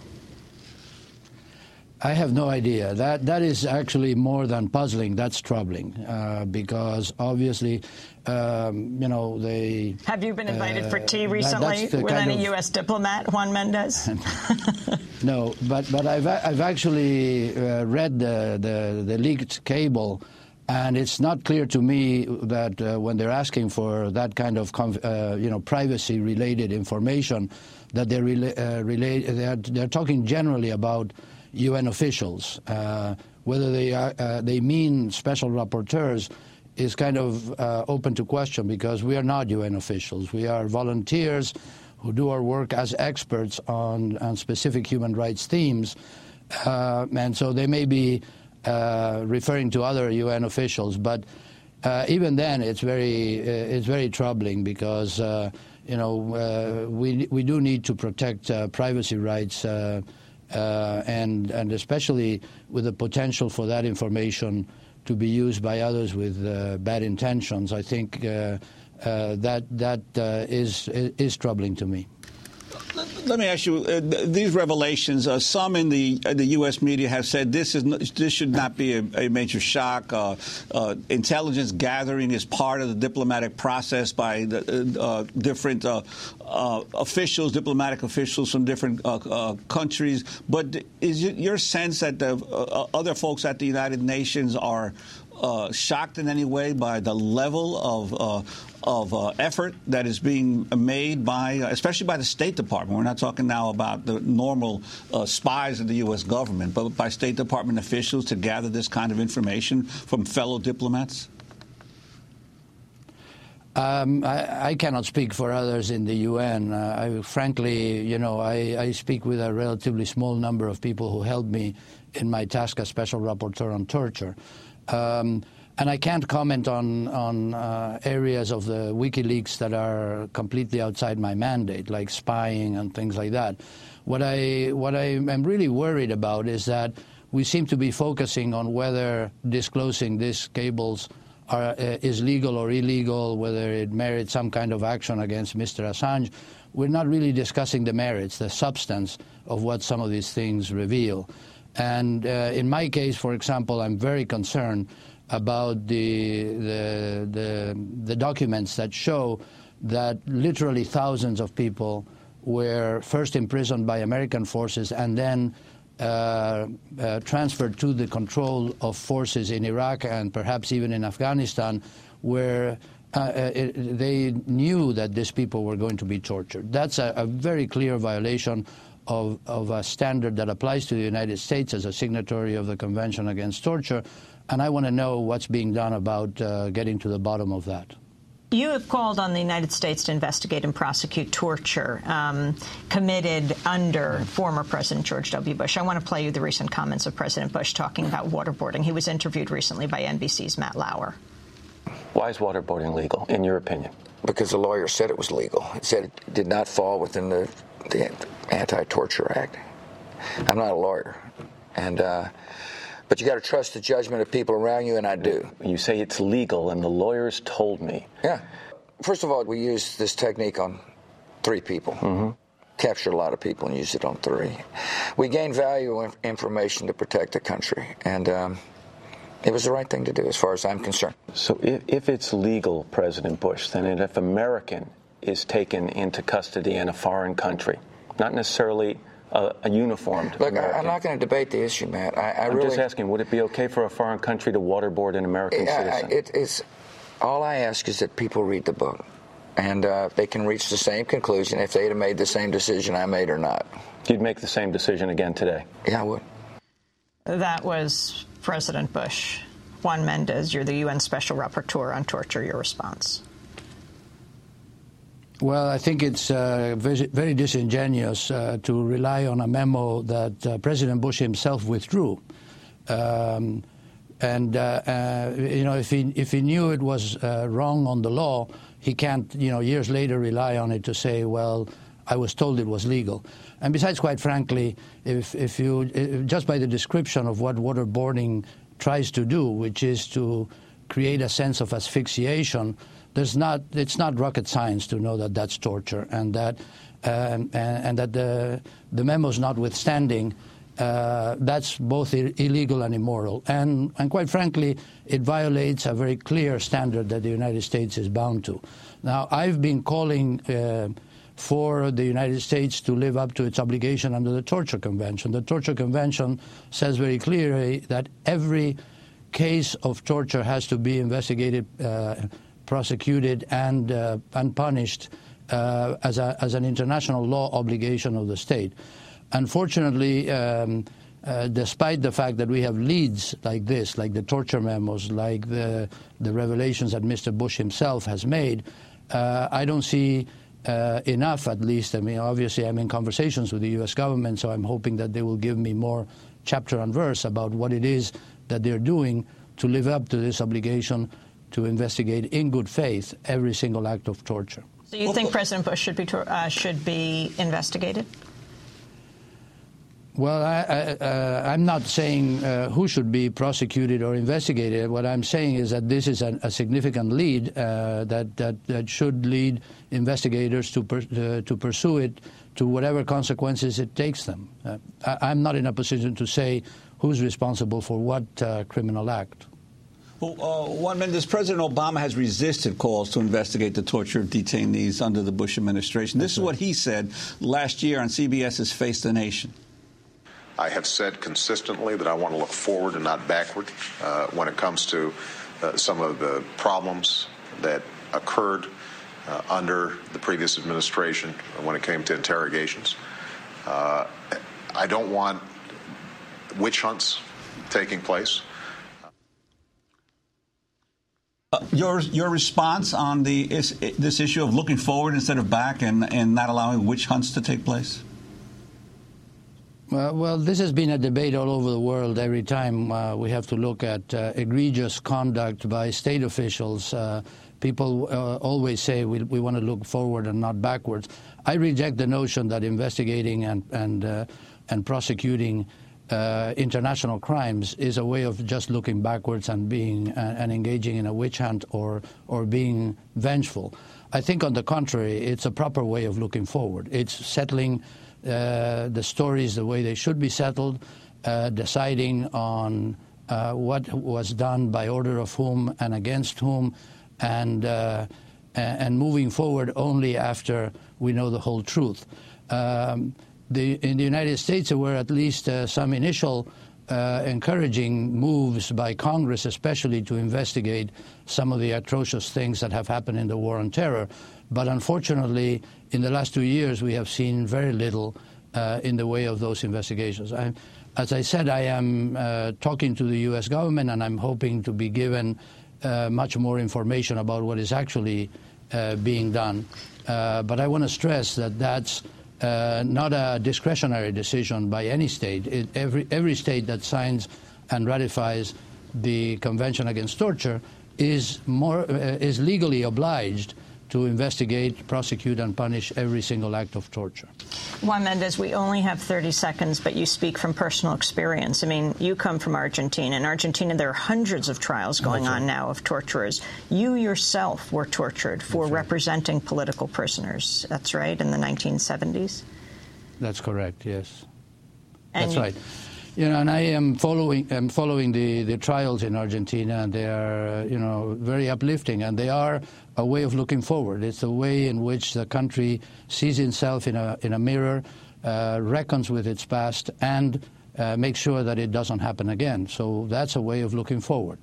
I have no idea. That that is actually more than puzzling. That's troubling uh, because obviously, um, you know, they. Have you been invited uh, for tea recently that, with any of, U.S. diplomat, Juan Mendez? no, but but I've I've actually uh, read the, the, the leaked cable. And it's not clear to me that uh, when they're asking for that kind of, uh, you know, privacy-related information, that they're, uh, relate, they're, they're talking generally about UN officials. Uh, whether they, are, uh, they mean special rapporteurs is kind of uh, open to question because we are not UN officials. We are volunteers who do our work as experts on, on specific human rights themes. Uh, and so they may be uh, referring to other UN officials. But uh, even then, it's very, it's very troubling because you know, we, we do need to protect privacy rights uh, and, and especially with the potential for that information to be used by others with uh, bad intentions, I think uh, uh that that uh, is is troubling to me. Let me ask you: uh, these revelations. Uh, some in the uh, the U.S. media have said this is this should not be a, a major shock. Uh, uh, intelligence gathering is part of the diplomatic process by the, uh, different officials, diplomatic officials from different countries. But is your sense that the other folks at the United Nations are uh, shocked in any way by the level of uh, of uh, effort that is being made by, especially by the State Department. We're not talking now about the normal uh, spies of the U.S. government, but by State Department officials to gather this kind of information from fellow diplomats. Um, I, I, cannot speak for others in the UN. Uh, I, frankly, you know, I, I, speak with a relatively small number of people who helped me in my task as special rapporteur on torture. Um, and I can't comment on, on uh, areas of the WikiLeaks that are completely outside my mandate, like spying and things like that. What I, what I am really worried about is that we seem to be focusing on whether disclosing these cables are, uh, is legal or illegal, whether it merits some kind of action against Mr. Assange. We're not really discussing the merits, the substance of what some of these things reveal. And uh, in my case, for example, I'm very concerned about the, the, the, the, documents that show that literally thousands of people were first imprisoned by American forces and then uh, uh, transferred to the control of forces in Iraq and perhaps even in Afghanistan, where uh, uh it, they knew that these people were going to be tortured. That's a, a very clear violation of, of a standard that applies to the United States as a signatory of the Convention Against Torture, and I want to know what's being done about uh, getting to the bottom of that. You have called on the United States to investigate and prosecute torture um, committed under former President George W. Bush. I want to play you the recent comments of President Bush talking about waterboarding. He was interviewed recently by NBC's Matt Lauer. Why is waterboarding legal, in your opinion? Because the lawyer said it was legal. It said it did not fall within the, the Anti-Torture Act. I'm not a lawyer, and uh, but you got to trust the judgment of people around you, and I do. You say it's legal, and the lawyers told me. Yeah. First of all, we use this technique on three people. Mm-hmm. Captured a lot of people and used it on three. We gained valuable information to protect the country, and um, it was the right thing to do, as far as I'm concerned. So, if, if it's legal, President Bush, then if American is taken into custody in a foreign country, not necessarily a, a uniformed. Look, American. I'm not going to debate the issue, Matt. I, I am really, just asking: Would it be okay for a foreign country to waterboard an American citizen? it, it's all I ask is that people read the book, and uh, they can reach the same conclusion if they'd have made the same decision I made or not. You'd make the same decision again today. Yeah, I would. That was President Bush. Juan Mendez, you're the UN Special Rapporteur on Torture. Your response? Well, I think it's uh, very, disingenuous uh, to rely on a memo that uh, President Bush himself withdrew. Um, and uh, uh, you know, if he if he knew it was uh, wrong on the law, he can't you know years later rely on it to say, well, I was told it was legal. And besides, quite frankly, if if you if, just by the description of what waterboarding tries to do, which is to create a sense of asphyxiation there's not it's not rocket science to know that that's torture and that um, and, and, that the the memos notwithstanding uh, that's both illegal and immoral and and quite frankly it violates a very clear standard that the United States is bound to now I've been calling uh, for the United States to live up to its obligation under the Torture Convention. The Torture Convention says very clearly that every case of torture has to be investigated uh, prosecuted and, uh, and punished uh, as, a, as an international law obligation of the state. Unfortunately, um, uh, despite the fact that we have leads like this, like the torture memos, like the, the revelations that Mr. Bush himself has made, uh, I don't see uh, enough, at least. I mean, obviously, I'm in conversations with the U.S. government, so I'm hoping that they will give me more chapter and verse about what it is that they're doing to live up to this obligation to investigate in good faith every single act of torture. So you think President Bush should be uh, should be investigated? Well, I, am uh, not saying uh, who should be prosecuted or investigated. What I'm saying is that this is an, a significant lead uh, that, that, that should lead investigators to per, uh, to pursue it to whatever consequences it takes them. Uh, I, am not in a position to say who's responsible for what uh, criminal act. Well, uh, Juan Mendez, President Obama has resisted calls to investigate the torture of detainees under the Bush administration. This is what he said last year on CBS's Face the Nation. I have said consistently that I want to look forward and not backward uh, when it comes to uh, some of the problems that occurred uh, under the previous administration when it came to interrogations. Uh, I don't want witch hunts taking place. Uh, your your response on the is, this issue of looking forward instead of back and, and not allowing witch hunts to take place? Uh, well, this has been a debate all over the world. Every time uh, we have to look at uh, egregious conduct by state officials, uh, people always say we, we, want to look forward and not backwards. I reject the notion that investigating and and and prosecuting uh, international crimes is a way of just looking backwards and being uh, and engaging in a witch hunt or or being vengeful. I think, on the contrary, it's a proper way of looking forward. It's settling uh, the stories the way they should be settled, uh, deciding on uh, what was done by order of whom and against whom, and uh, and moving forward only after we know the whole truth. Um, the, in the United States, there were at least uh, some initial uh, encouraging moves by Congress, especially to investigate some of the atrocious things that have happened in the war on terror. But unfortunately, in the last two years, we have seen very little uh, in the way of those investigations. I, as I said, I am uh, talking to the U.S. government, and I'm hoping to be given uh, much more information about what is actually uh, being done. but I want to stress that that's uh, not a discretionary decision by any state. It, every, every state that signs and ratifies the Convention Against Torture is, more, uh, is legally obliged to investigate, prosecute, and punish every single act of torture. Juan Mendez, we only have 30 seconds, but you speak from personal experience. I mean, you come from Argentina. In Argentina, there are hundreds of trials going on now of torturers. You yourself were tortured for right. representing political prisoners. That's right, in the 1970s? That's correct, yes. And That's right. You know, and I am following am following the, the trials in Argentina, and they are you know very uplifting, and they are a way of looking forward. It's a way in which the country sees itself in a in a mirror, uh, reckons with its past, and uh, makes sure that it doesn't happen again. So that's a way of looking forward.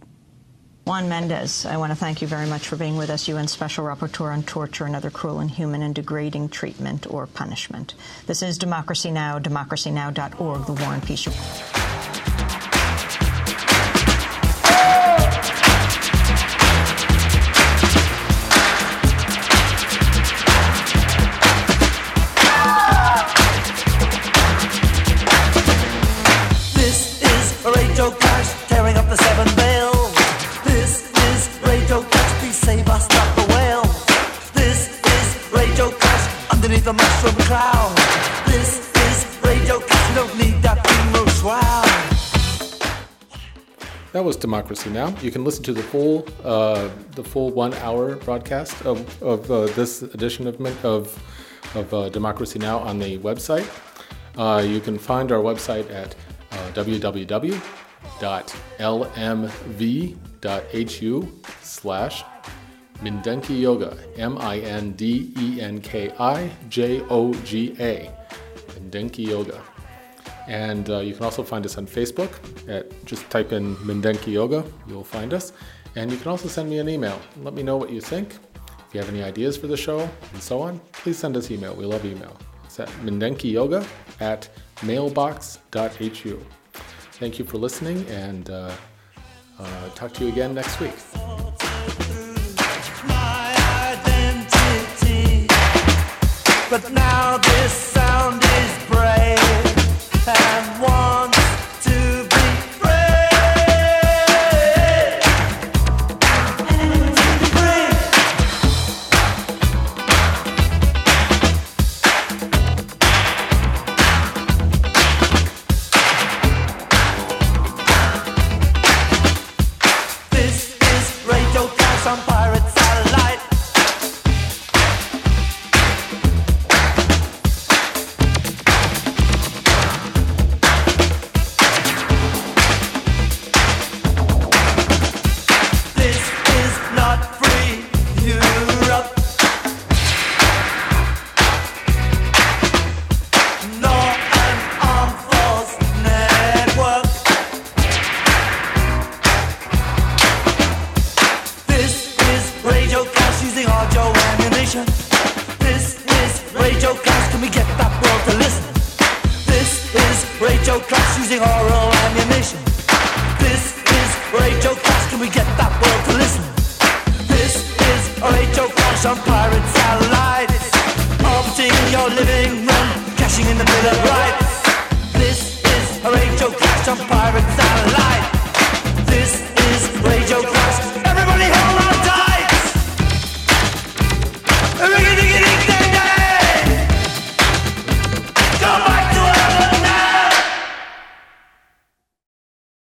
Juan Mendez, I want to thank you very much for being with us, UN Special Rapporteur on Torture and Other Cruel, Inhuman, and Degrading Treatment or Punishment. This is Democracy Now!, democracynow.org, the War and Peace Report. That was Democracy Now! You can listen to the full, uh, the full one-hour broadcast of, of uh, this edition of of, of uh, Democracy Now! on the website. Uh, you can find our website at uh, www.lmv.hu slash Mindenki Joga, M I N D E N K I J O G A, Mindenki Joga. And uh, you can also find us on Facebook at just type in Mindenki Joga, you'll find us. And you can also send me an email. Let me know what you think. If you have any ideas for the show and so on, please send us email. We love email. It's at mindenkijoga at mailbox.hu. Thank you for listening and uh, uh, talk to you again next week. But now this and one.